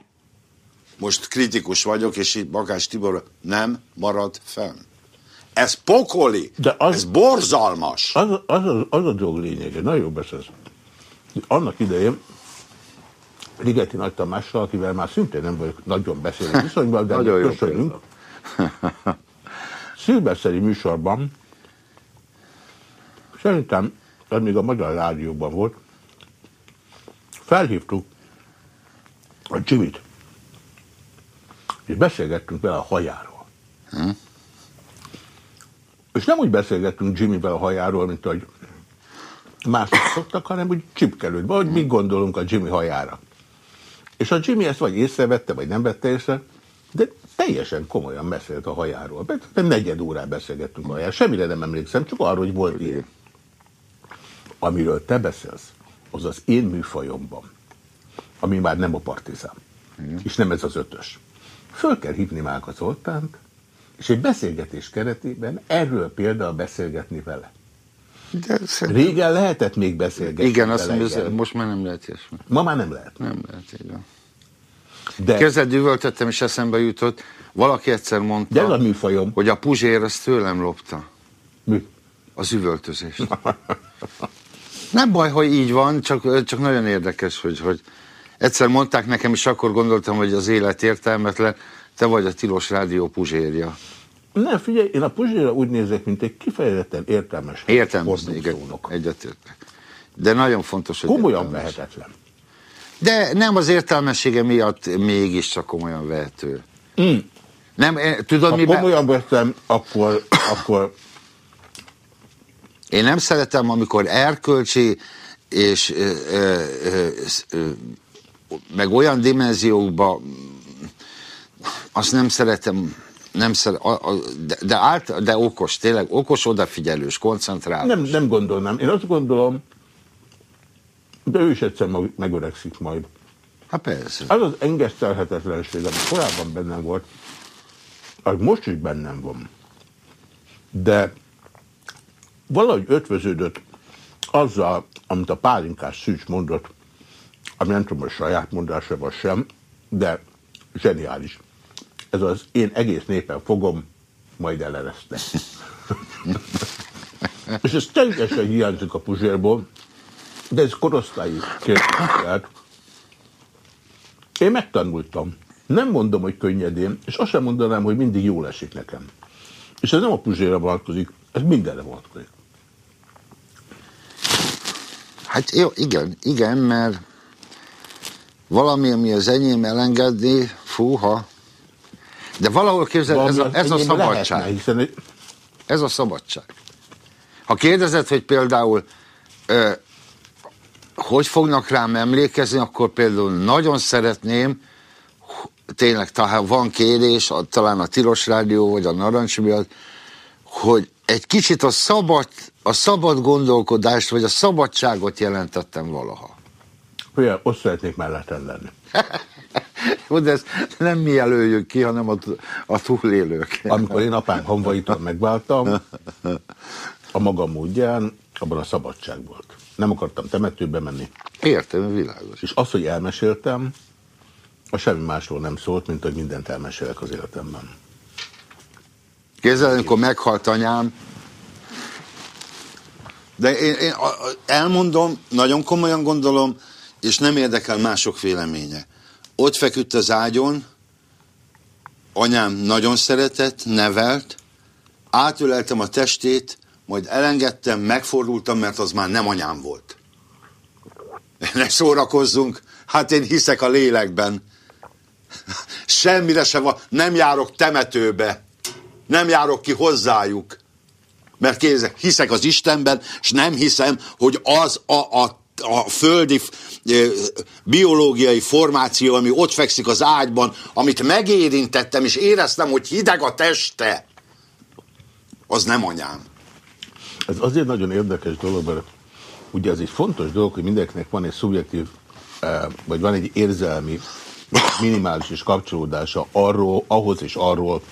Most kritikus vagyok, és itt Bakás Tibor nem marad fenn. Ez pokoli, De az, ez borzalmas. Az, az, az, az a dolog lényege, nagyon beszélsz. Annak idején Ligeti Nagy Tamással, akivel már szintén nem vagyok nagyon beszélni viszonyban, de nagyon köszönünk. Szilveszteri műsorban, szerintem, ez még a Magyar Rádióban volt, felhívtuk a Jimmy-t, és beszélgettünk vele a hajáról. Hm? És nem úgy beszélgettünk Jimmyvel a hajáról, mint hogy mások szoktak, hanem úgy csipkelődve, hogy mi gondolunk a Jimmy hajára. És a Jimmy ezt vagy észrevette, vagy nem vette észre, de teljesen komolyan beszélt a hajáról. De negyed órán beszélgettünk a hajáról. Semmire nem emlékszem, csak arról, hogy volt ilyen. Amiről te beszélsz, az az én műfajomban, ami már nem a partizán, mm. és nem ez az ötös. Föl kell hívni Máka Zoltánt, és egy beszélgetés keretében erről például beszélgetni vele. De szerintem... Régen lehetett még beszélgetni. Igen, azt mondja, most már nem lehet ilyesmi. Ma már nem lehet. Nem lehet, igen. De... Kezdet üvöltöttem, és eszembe jutott, valaki egyszer mondta, De a műfajom. hogy a Puzsér ezt tőlem lopta. Mi? Az üvöltözést. nem baj, hogy így van, csak, csak nagyon érdekes, hogy, hogy egyszer mondták nekem, és akkor gondoltam, hogy az élet értelmetlen, te vagy a Tilos Rádió Puzsérja. Nem, figyelj, én a Puzsérra úgy nézek, mint egy kifejezetten értelmes Értelmes, egyetértek. De nagyon fontos, hogy Komolyan vehetetlen. De nem az értelmessége miatt mégiscsak komolyan vehető. Mm. Nem, eh, tudod, ha mi komolyan vettem, akkor, akkor... Én nem szeretem, amikor erkölcsi és ö, ö, ö, meg olyan dimenziókba azt nem szeretem, nem szeret, a, a, de, de, ált, de okos, tényleg okos, odafigyelős, koncentrálós. Nem, nem gondolnám. Én azt gondolom, de ő is egyszer megöregszik majd. Hát persze. Az az engesztelhetetlenség, ami korábban bennem volt, az most is bennem van. De valahogy ötvöződött azzal, amit a pálinkás szűcs mondott, ami nem tudom, a saját mondása vagy sem, de zseniális. Ez az én egész népen fogom, majd eleresztek. És ez teljesen hiányzik a puzsérból, de ez korosztályi kérdés. Én megtanultam. Nem mondom, hogy könnyedén, és azt sem mondanám, hogy mindig jól esik nekem. És ez nem a puzsérra vonatkozik, ez mindenre vonatkozik. Hát jó, igen, igen, mert valami, ami az enyém elengedni, fúha. De valahol képzel, ez a, ez a szabadság. Lehetne, hiszen... Ez a szabadság. Ha kérdezed, hogy például ö, hogy fognak rám emlékezni, akkor például nagyon szeretném, tényleg, ha van kérés, talán a Tilos Rádió, vagy a Narancs miatt, hogy egy kicsit a szabad, a szabad gondolkodást, vagy a szabadságot jelentettem valaha. Olyan, ott szeretnék melletted lenni. Jó, de ezt nem mi jelöljük ki, hanem a, a túlélők. Amikor én apám honvaitól megváltam, a maga módján, abban a szabadság volt. Nem akartam temetőbe menni. Értem, világos. És az, hogy elmeséltem, a semmi másról nem szólt, mint hogy mindent elmesélek az életemben. Kézzel, amikor meghalt anyám, de én, én elmondom, nagyon komolyan gondolom, és nem érdekel mások véleménye. Ott feküdt az ágyon, anyám nagyon szeretett, nevelt, átöleltem a testét, majd elengedtem, megfordultam, mert az már nem anyám volt. Ne szórakozzunk, hát én hiszek a lélekben. Semmire se van, nem járok temetőbe, nem járok ki hozzájuk. Mert kézek, hiszek az Istenben, és nem hiszem, hogy az a, a a földi biológiai formáció, ami ott fekszik az ágyban, amit megérintettem, és éreztem, hogy hideg a teste, az nem anyám. Ez azért nagyon érdekes dolog, mert ugye ez egy fontos dolog, hogy mindenkinek van egy szubjektív, vagy van egy érzelmi, minimális is kapcsolódása arról, ahhoz és arról,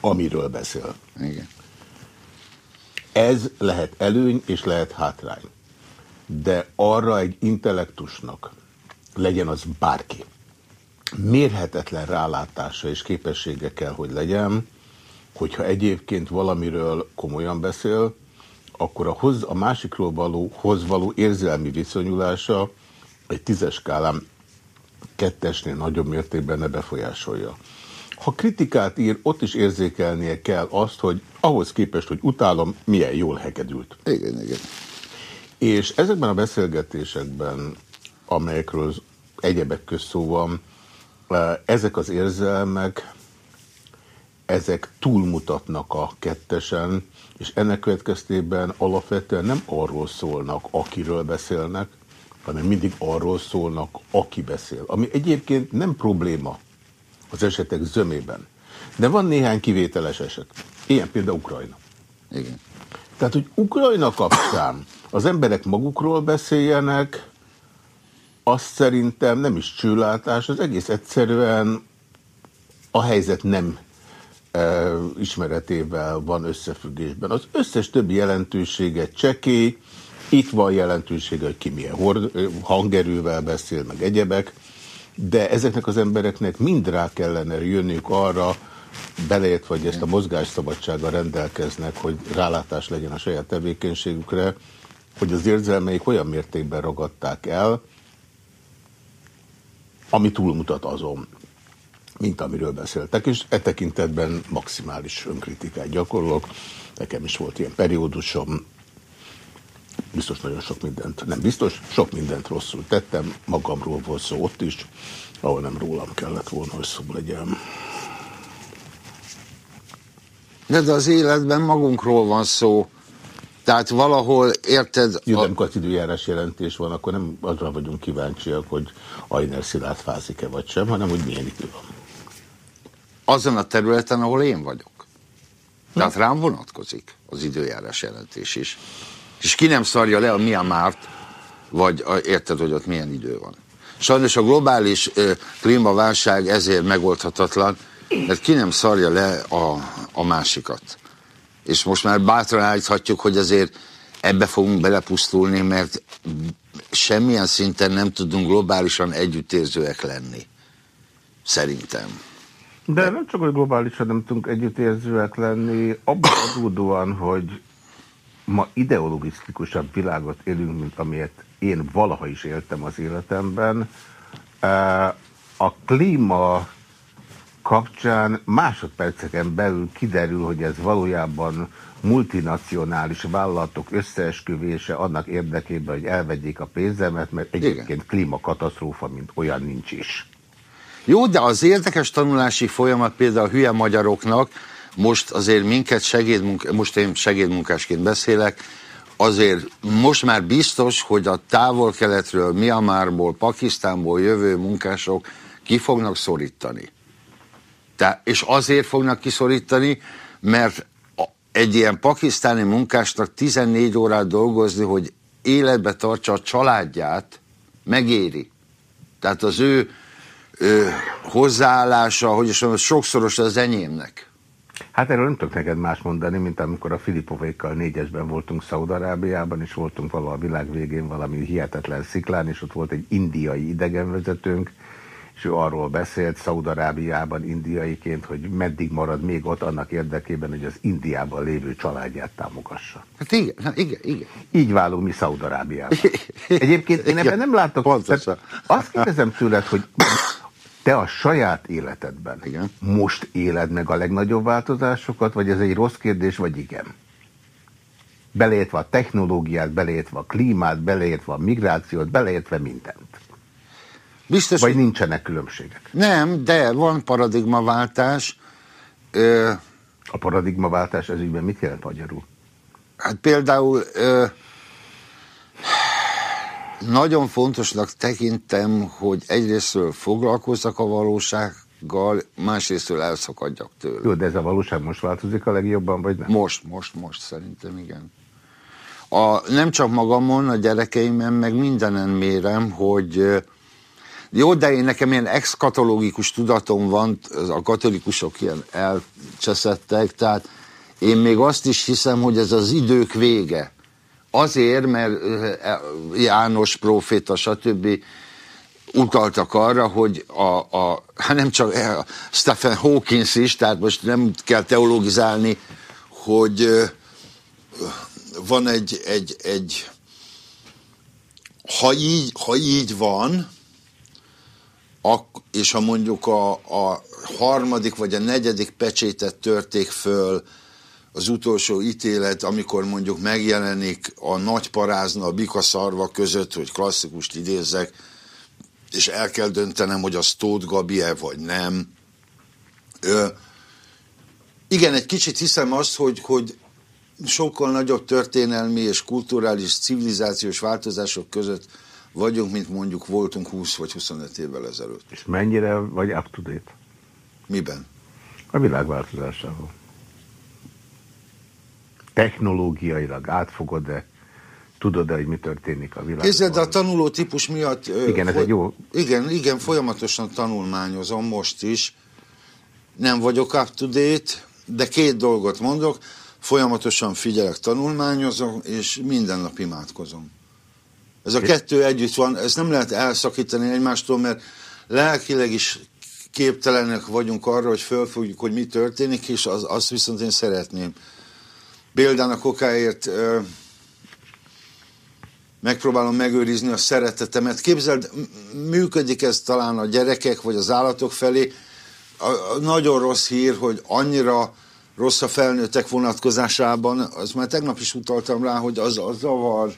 amiről beszél. Igen. Ez lehet előny és lehet hátrány. De arra egy intellektusnak, legyen az bárki, mérhetetlen rálátása és képessége kell, hogy legyen, hogyha egyébként valamiről komolyan beszél, akkor a, hoz, a másikról való, hoz való érzelmi viszonyulása egy tízes skálán kettesnél nagyobb mértékben ne befolyásolja. Ha kritikát ír, ott is érzékelnie kell azt, hogy ahhoz képest, hogy utálom, milyen jól hegedült. Igen, igen. És ezekben a beszélgetésekben, amelyekről egyebek közt szó van, eh, ezek az érzelmek, ezek túlmutatnak a kettesen, és ennek következtében alapvetően nem arról szólnak, akiről beszélnek, hanem mindig arról szólnak, aki beszél. Ami egyébként nem probléma az esetek zömében. De van néhány kivételes eset. Ilyen például Ukrajna. Igen. Tehát, hogy Ukrajna kapcsán az emberek magukról beszéljenek, azt szerintem nem is csőlátás, az egész egyszerűen a helyzet nem e, ismeretével van összefüggésben. Az összes többi jelentősége csekély, itt van jelentősége, hogy ki milyen hangerővel beszél, meg egyebek, de ezeknek az embereknek mind rá kellene jönniük arra, beleért, vagy ezt a mozgásszabadsággal rendelkeznek, hogy rálátás legyen a saját tevékenységükre, hogy az érzelmeik olyan mértékben ragadták el, ami túlmutat azon, mint amiről beszéltek, és e tekintetben maximális önkritikát gyakorolok. Nekem is volt ilyen periódusom, biztos nagyon sok mindent, nem biztos, sok mindent rosszul tettem, magamról volt szó ott is, ahol nem rólam kellett volna, hogy szó legyen. De, de az életben magunkról van szó. Tehát valahol, érted... Jó, a... amikor az időjárás jelentés van, akkor nem azra vagyunk kíváncsiak, hogy Ajner Szilárd fázik-e vagy sem, hanem hogy milyen idő van. Azon a területen, ahol én vagyok. Tehát rám vonatkozik az időjárás jelentés is. És ki nem szarja le a Myanmart, vagy a, érted, hogy ott milyen idő van. Sajnos a globális ö, klímaválság ezért megoldhatatlan, mert ki nem szarja le a, a másikat. És most már bátran állíthatjuk, hogy azért ebbe fogunk belepusztulni, mert semmilyen szinten nem tudunk globálisan együttérzőek lenni. Szerintem. De nem csak, hogy globálisan nem tudunk együttérzőek lenni, abban adódóan, hogy ma ideologisztikusabb világot élünk, mint amilyet én valaha is éltem az életemben. A klíma kapcsán másodperceken belül kiderül, hogy ez valójában multinacionális vállalatok összeesküvése annak érdekében, hogy elvegyék a pénzemet, mert egyébként Igen. klímakatasztrófa, mint olyan nincs is. Jó, de az érdekes tanulási folyamat például a hülye magyaroknak, most azért minket segédmunk, most én segédmunkásként beszélek, azért most már biztos, hogy a távol-keletről, Myanmarból, Pakisztánból jövő munkások ki fognak szorítani. Te, és azért fognak kiszorítani, mert egy ilyen pakisztáni munkásnak 14 órát dolgozni, hogy életbe tartsa a családját, megéri. Tehát az ő, ő hozzáállása, hogy is mondjam, sokszoros az enyémnek. Hát erről nem tudok neked más mondani, mint amikor a Filipovékkal négyesben voltunk Szaudarábiában, és voltunk valahol a világ végén valami hihetetlen sziklán, és ott volt egy indiai idegenvezetőnk, és ő arról beszélt Szaudarábiában indiaiként, hogy meddig marad még ott annak érdekében, hogy az Indiában lévő családját támogassa. Hát igen, hát igen, igen. Így válunk mi Szaudarábiában. Egyébként én ebben nem látok... Pontosan. Azt kérdezem tőled, hogy Te a saját életedben Igen. most éled meg a legnagyobb változásokat, vagy ez egy rossz kérdés, vagy igen? Beleértve a technológiát, beleértve a klímát, beleértve a migrációt, beleértve mindent. Biztos, Vagy nincsenek különbségek? Nem, de van paradigmaváltás. Ö, A paradigmaváltás ez ügyben mit jelent magyarul? hát például ö, nagyon fontosnak tekintem, hogy egyrésztről foglalkozzak a valósággal, másrésztről elszakadjak tőle. Jó, de ez a valóság most változik a legjobban, vagy nem? Most, most, most szerintem igen. A, nem csak magamon, a gyerekeimen, meg mindenen mérem, hogy jó, de én nekem ilyen ex-katológikus tudatom van, a katolikusok ilyen elcseszettek, tehát én még azt is hiszem, hogy ez az idők vége. Azért, mert e, János próféta, stb. utaltak arra, hogy a, a, hát nem csak a Stephen Hawkins is, tehát most nem kell teologizálni, hogy van egy, egy, egy ha így, ha így van, és ha mondjuk a, a harmadik vagy a negyedik pecsétet törték föl az utolsó ítélet, amikor mondjuk megjelenik a nagy parázna a bikaszarva között, hogy klasszikust idézzek, és el kell döntenem, hogy az Tóth Gabi-e vagy nem. Ö, igen, egy kicsit hiszem azt, hogy, hogy sokkal nagyobb történelmi és kulturális, civilizációs változások között vagyunk, mint mondjuk voltunk 20 vagy 25 évvel ezelőtt. És mennyire vagy up to date? Miben? A világ változásával. Technológiailag átfogod-e? Tudod-e, hogy mi történik a világban? Képzeld, a tanuló típus miatt... Igen, ez egy jó- Igen, igen, folyamatosan tanulmányozom most is. Nem vagyok up to date, de két dolgot mondok. Folyamatosan figyelek, tanulmányozom, és minden nap imádkozom. Ez a kettő együtt van, ezt nem lehet elszakítani egymástól, mert lelkileg is képtelenek vagyunk arra, hogy fölfogjuk, hogy mi történik, és az, azt viszont én szeretném. Példának okáért ö, megpróbálom megőrizni a szeretetemet. Képzeld, működik ez talán a gyerekek vagy az állatok felé. A, a nagyon rossz hír, hogy annyira rossz a felnőttek vonatkozásában, az már tegnap is utaltam rá, hogy az a zavar.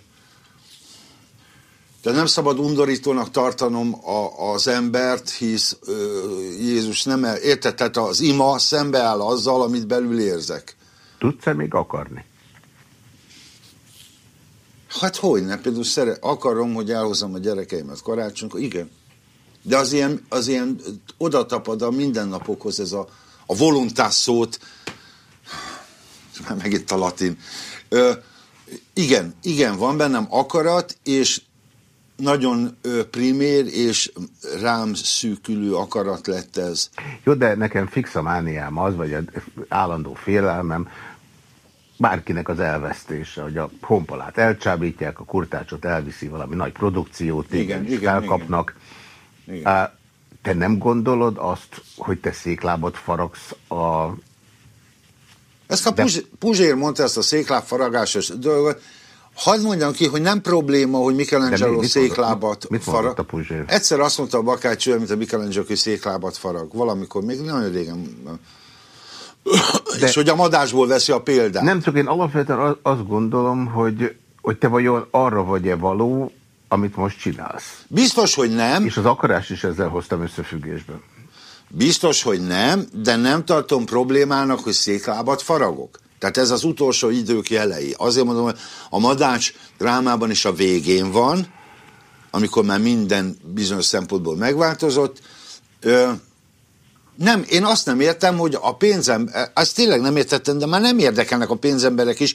De nem szabad undorítónak tartanom a, az embert, hisz ö, Jézus nem el, érted? Tehát az ima szembeáll azzal, amit belül érzek. Tudsz-e még akarni? Hát hogy ne, például szere, akarom, hogy elhozom a gyerekeimet karácsonykor, igen. De az ilyen, az ilyen oda tapad a mindennapokhoz ez a, a voluntás szót, már megint a latin. Ö, igen, igen, van bennem akarat, és nagyon primér és rám szűkülő akarat lett ez. Jó, de nekem fix a mániám az, vagy az állandó félelmem, bárkinek az elvesztése, hogy a honpolát elcsábítják, a kurtácsot elviszi valami nagy produkciót, Igen, igen, igen, felkapnak. Igen. Á, Te nem gondolod azt, hogy te széklábat faragsz a... Ezt a De- Puzs- Puzsér mondta ezt a széklábfaragásos dolgot. Hadd mondjam ki, hogy nem probléma, hogy Michelangelo mi- mit széklábat mondott- mit farag. mondott a? Egyszer azt mondta a Bakács, mint a Michelangelo, hogy széklábat farag. Valamikor, még nagyon régen. De- És hogy a madásból veszi a példát. Nem csak én alapvetően az- azt gondolom, hogy, hogy te vajon arra vagy-e való, amit most csinálsz. Biztos, hogy nem. És az akarás is ezzel hoztam összefüggésben. Biztos, hogy nem, de nem tartom problémának, hogy széklábat faragok. Tehát ez az utolsó idők jelei. Azért mondom, hogy a madács drámában is a végén van, amikor már minden bizonyos szempontból megváltozott. Ö, nem, én azt nem értem, hogy a pénzem, ezt tényleg nem értettem, de már nem érdekelnek a pénzemberek is.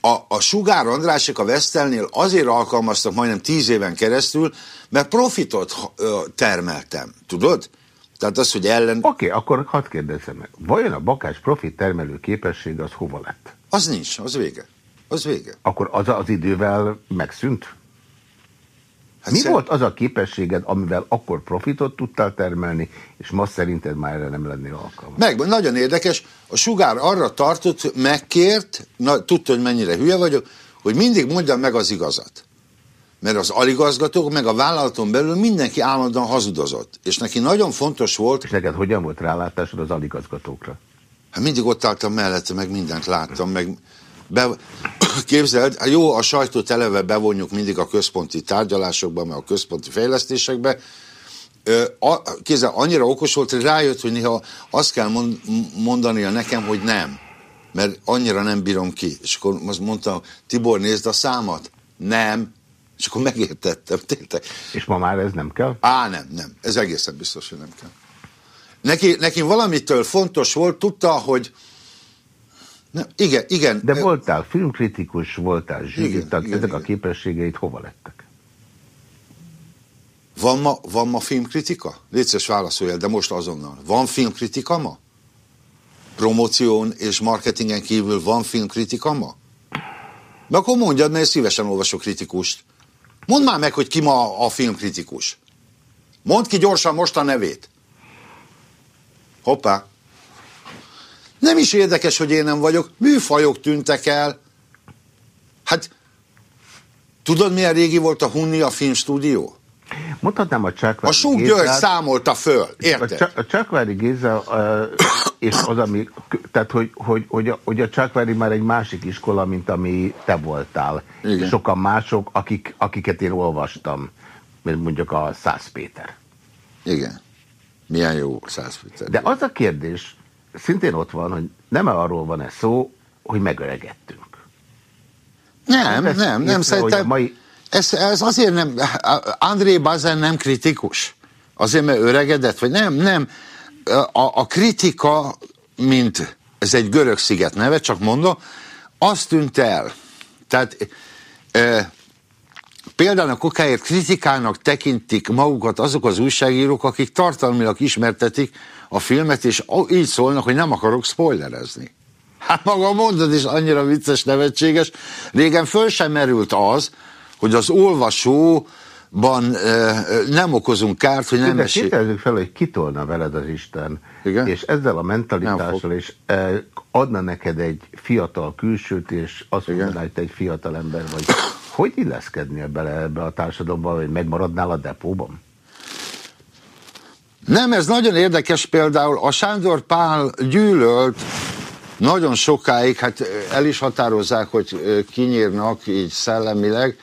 A, a Sugár Andrásik a Vesztelnél azért alkalmaztak majdnem tíz éven keresztül, mert profitot ö, termeltem, tudod? Tehát az, hogy ellen, Oké, okay, akkor hadd kérdezzem meg. Vajon a bakás profit termelő képessége az hova lett? az nincs, az vége. Az vége. Akkor az az idővel megszűnt? Hát Mi szer- volt az a képességed, amivel akkor profitot tudtál termelni, és ma szerinted már erre nem lennél alkalmas? Meg, nagyon érdekes, a sugár arra tartott, megkért, na, tudta, hogy mennyire hülye vagyok, hogy mindig mondjam meg az igazat. Mert az aligazgatók, meg a vállalaton belül mindenki állandóan hazudozott. És neki nagyon fontos volt... És neked hogyan volt rálátásod az aligazgatókra? Hát mindig ott álltam mellette, meg mindent láttam, meg be, képzeld, hát jó, a sajtót eleve bevonjuk mindig a központi tárgyalásokba, meg a központi fejlesztésekbe, kézzel annyira okos volt, hogy rájött, hogy néha azt kell mondania nekem, hogy nem. Mert annyira nem bírom ki. És akkor azt mondtam, Tibor, nézd a számat. Nem. És akkor megértettem, tényleg. És ma már ez nem kell? Á, nem, nem. Ez egészen biztos, hogy nem kell. Neki, neki valamitől fontos volt, tudta, hogy nem, igen, igen. De voltál filmkritikus, voltál zsűritag, ezek igen. a képességeit hova lettek? Van ma, van ma filmkritika? Létszes válaszolj de most azonnal. Van filmkritika ma? Promóción és marketingen kívül van filmkritika ma? De akkor mondjad, mert szívesen olvasok kritikust. Mondd már meg, hogy ki ma a filmkritikus. Mondd ki gyorsan most a nevét. Hoppá. Nem is érdekes, hogy én nem vagyok. Műfajok tűntek el. Hát, tudod, milyen régi volt a Hunni a filmstúdió? Mutatnám a Csákvári A Súk György számolta föl, érted? A Csákvári Géza, és az, ami, tehát hogy, hogy, hogy, a, hogy a Csákvári már egy másik iskola, mint ami te voltál. Igen. Sokan mások, akik, akiket én olvastam, mint mondjuk a Szász Péter. Igen. Milyen jó Szász Péter. De az a kérdés, szintén ott van, hogy nem -e arról van-e szó, hogy megöregettünk. Nem, nem, nem, nem szerintem... Mai... Ez, ez azért nem... André Bazen nem kritikus. Azért, mert öregedett, vagy nem, nem. A, a kritika, mint ez egy görög sziget neve, csak mondom, azt tűnt el. Tehát e, például a kokáért kritikának tekintik magukat azok az újságírók, akik tartalmilag ismertetik a filmet, és így szólnak, hogy nem akarok spoilerezni. Hát maga mondod is annyira vicces, nevetséges. Régen föl sem merült az, hogy az olvasó ban nem okozunk kárt, hogy nem esély. Kérdezzük fel, hogy kitolna veled az Isten, Igen? és ezzel a mentalitással és adna neked egy fiatal külsőt, és azt mondaná, hogy te egy fiatal ember vagy. Hogy illeszkednél bele ebbe a társadalomba, hogy megmaradnál a depóban? Nem, ez nagyon érdekes például. A Sándor Pál gyűlölt nagyon sokáig, hát el is határozzák, hogy kinyírnak így szellemileg,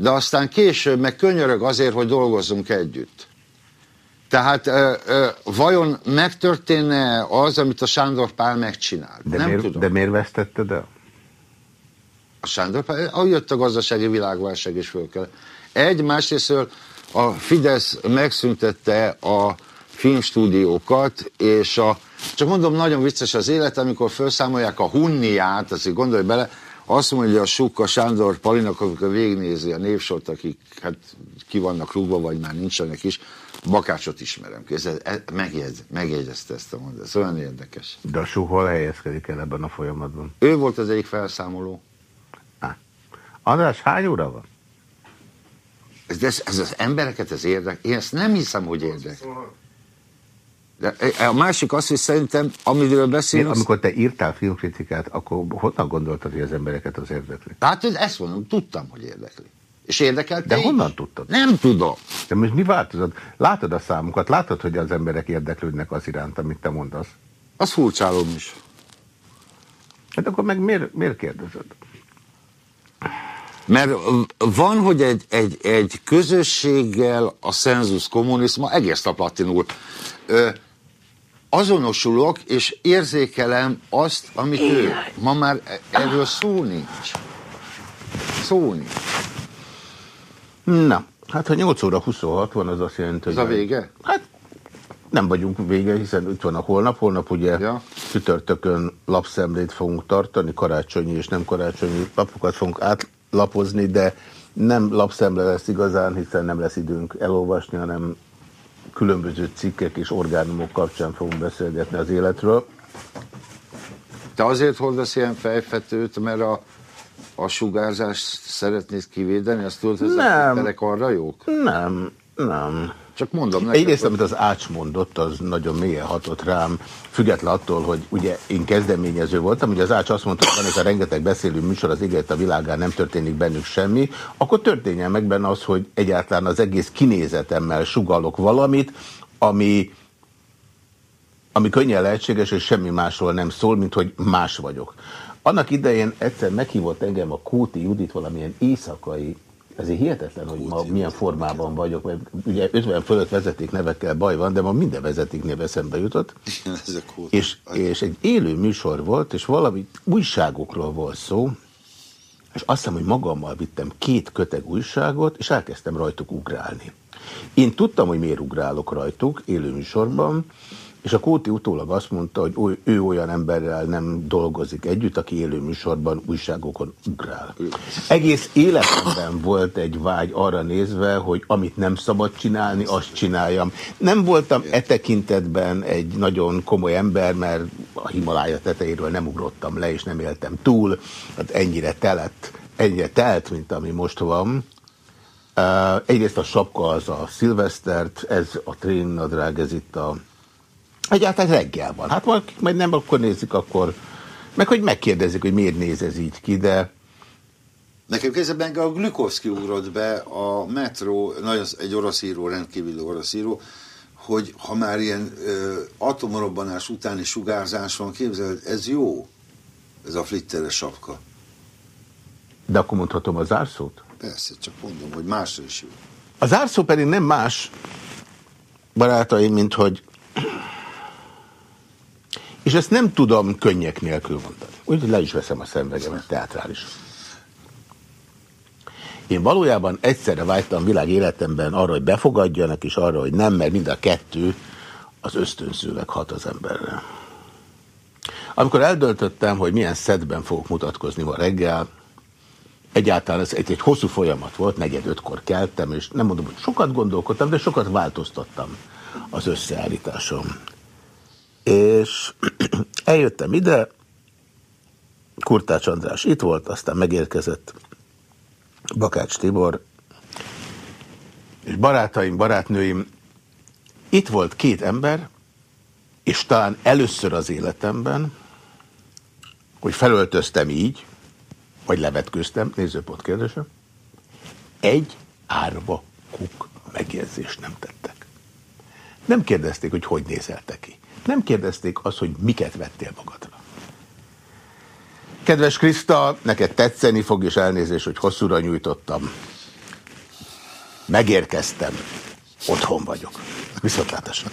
de aztán később meg könyörög azért, hogy dolgozzunk együtt. Tehát ö, ö, vajon megtörténne az, amit a Sándor Pál megcsinált? De, Nem miért, tudom. de miért vesztetted el? A Sándor Pál, ahogy jött a gazdasági világválság is föl kell. Egy, másrésztől a Fidesz megszüntette a filmstúdiókat, és a, csak mondom, nagyon vicces az élet, amikor felszámolják a Hunniát, azért gondolj bele, azt mondja a Sukka Sándor Palinak, amikor végignézi a névsort, akik hát ki vannak rúgva, vagy már nincsenek is, Bakácsot ismerem. E, megjegyez, megjegyezte ezt a mondat. Ez olyan érdekes. De a Suk hol helyezkedik el ebben a folyamatban? Ő volt az egyik felszámoló. Á. András, hány óra van? Ez, ez, ez az embereket ez érdek. Én ezt nem hiszem, hogy érdek. De e, a másik az, hogy szerintem, amiről beszélünk... Az... Amikor te írtál filmkritikát, akkor honnan gondoltad, hogy az embereket az érdekli? Hát ezt mondom, tudtam, hogy érdekli. És érdekelt De honnan tudtad? Nem tudom. De most mi változott? Látod a számokat, látod, hogy az emberek érdeklődnek az iránt, amit te mondasz? Az furcsálom is. Hát akkor meg miért, miért kérdezed? Mert van, hogy egy, egy, egy közösséggel a szenzus kommunizma egész a platinul azonosulok, és érzékelem azt, amit ő. Ma már erről szó nincs. Szó nincs. Na, hát ha 8 óra 26 van, az azt jelenti, hogy... Ez a vége? Hát nem vagyunk vége, hiszen itt van a holnap. Holnap ugye ja. csütörtökön lapszemlét fogunk tartani, karácsonyi és nem karácsonyi lapokat fogunk átlapozni, de nem lapszemle lesz igazán, hiszen nem lesz időnk elolvasni, hanem különböző cikkek és orgánumok kapcsán fogunk beszélgetni az életről. Te azért hordasz ilyen fejfetőt, mert a, a sugárzást szeretnéd kivédeni? Azt tudod, hogy ezek arra jók? Nem, nem. Csak mondom neked. Egyrészt, amit az Ács mondott, az nagyon mélyen hatott rám, független attól, hogy ugye én kezdeményező voltam, ugye az Ács azt mondta, hogy van ez a rengeteg beszélő műsor az ígért a világán, nem történik bennük semmi, akkor történjen meg benne az, hogy egyáltalán az egész kinézetemmel sugalok valamit, ami ami könnyen lehetséges, és semmi másról nem szól, mint hogy más vagyok. Annak idején egyszer meghívott engem a Kóti Judit valamilyen éjszakai, ezért hihetetlen, hogy ma milyen formában vagyok, mert ugye 50 fölött vezeték nevekkel baj van, de ma minden név eszembe jutott. és, és egy élő műsor volt, és valami újságokról volt szó, és azt hiszem, hogy magammal vittem két köteg újságot, és elkezdtem rajtuk ugrálni. Én tudtam, hogy miért ugrálok rajtuk élő műsorban, és a Kóti utólag azt mondta, hogy ő olyan emberrel nem dolgozik együtt, aki élő műsorban újságokon ugrál. Egész életemben volt egy vágy arra nézve, hogy amit nem szabad csinálni, azt csináljam. Nem voltam e tekintetben egy nagyon komoly ember, mert a Himalája tetejéről nem ugrottam le, és nem éltem túl. Hát ennyire telett, ennyire telt, mint ami most van. Uh, egyrészt a sapka az a szilvesztert, ez a trénnadrág, ez itt a Egyáltalán reggel van. Hát valakik majd nem akkor nézik, akkor... Meg hogy megkérdezik, hogy miért néz ez így ki, de... Nekem kezdetben a Glükovszki ugrott be a metró, nagyon, egy orosz író, rendkívül orosz író, hogy ha már ilyen ö, atomrobbanás utáni sugárzás van, képzeld, ez jó, ez a flitteres sapka. De akkor mondhatom a zárszót? Persze, csak mondom, hogy másra is jó. A zárszó pedig nem más, barátaim, mint hogy és ezt nem tudom könnyek nélkül mondani. Úgyhogy le is veszem a szemvegemet teátrális. Én valójában egyszerre vágytam világ életemben arra, hogy befogadjanak, és arra, hogy nem, mert mind a kettő az ösztönzőleg hat az emberre. Amikor eldöntöttem, hogy milyen szedben fogok mutatkozni ma reggel, egyáltalán ez egy, egy hosszú folyamat volt, negyed ötkor keltem, és nem mondom, hogy sokat gondolkodtam, de sokat változtattam az összeállításom. És eljöttem ide, Kurtács András itt volt, aztán megérkezett Bakács Tibor, és barátaim, barátnőim, itt volt két ember, és talán először az életemben, hogy felöltöztem így, vagy levetköztem, nézőpont kérdése, egy árva kuk megjegyzést nem tettek. Nem kérdezték, hogy hogy nézel te ki. Nem kérdezték az, hogy miket vettél magadra. Kedves Krista, neked tetszeni fog, és elnézést, hogy hosszúra nyújtottam. Megérkeztem. Otthon vagyok. Viszontlátásra.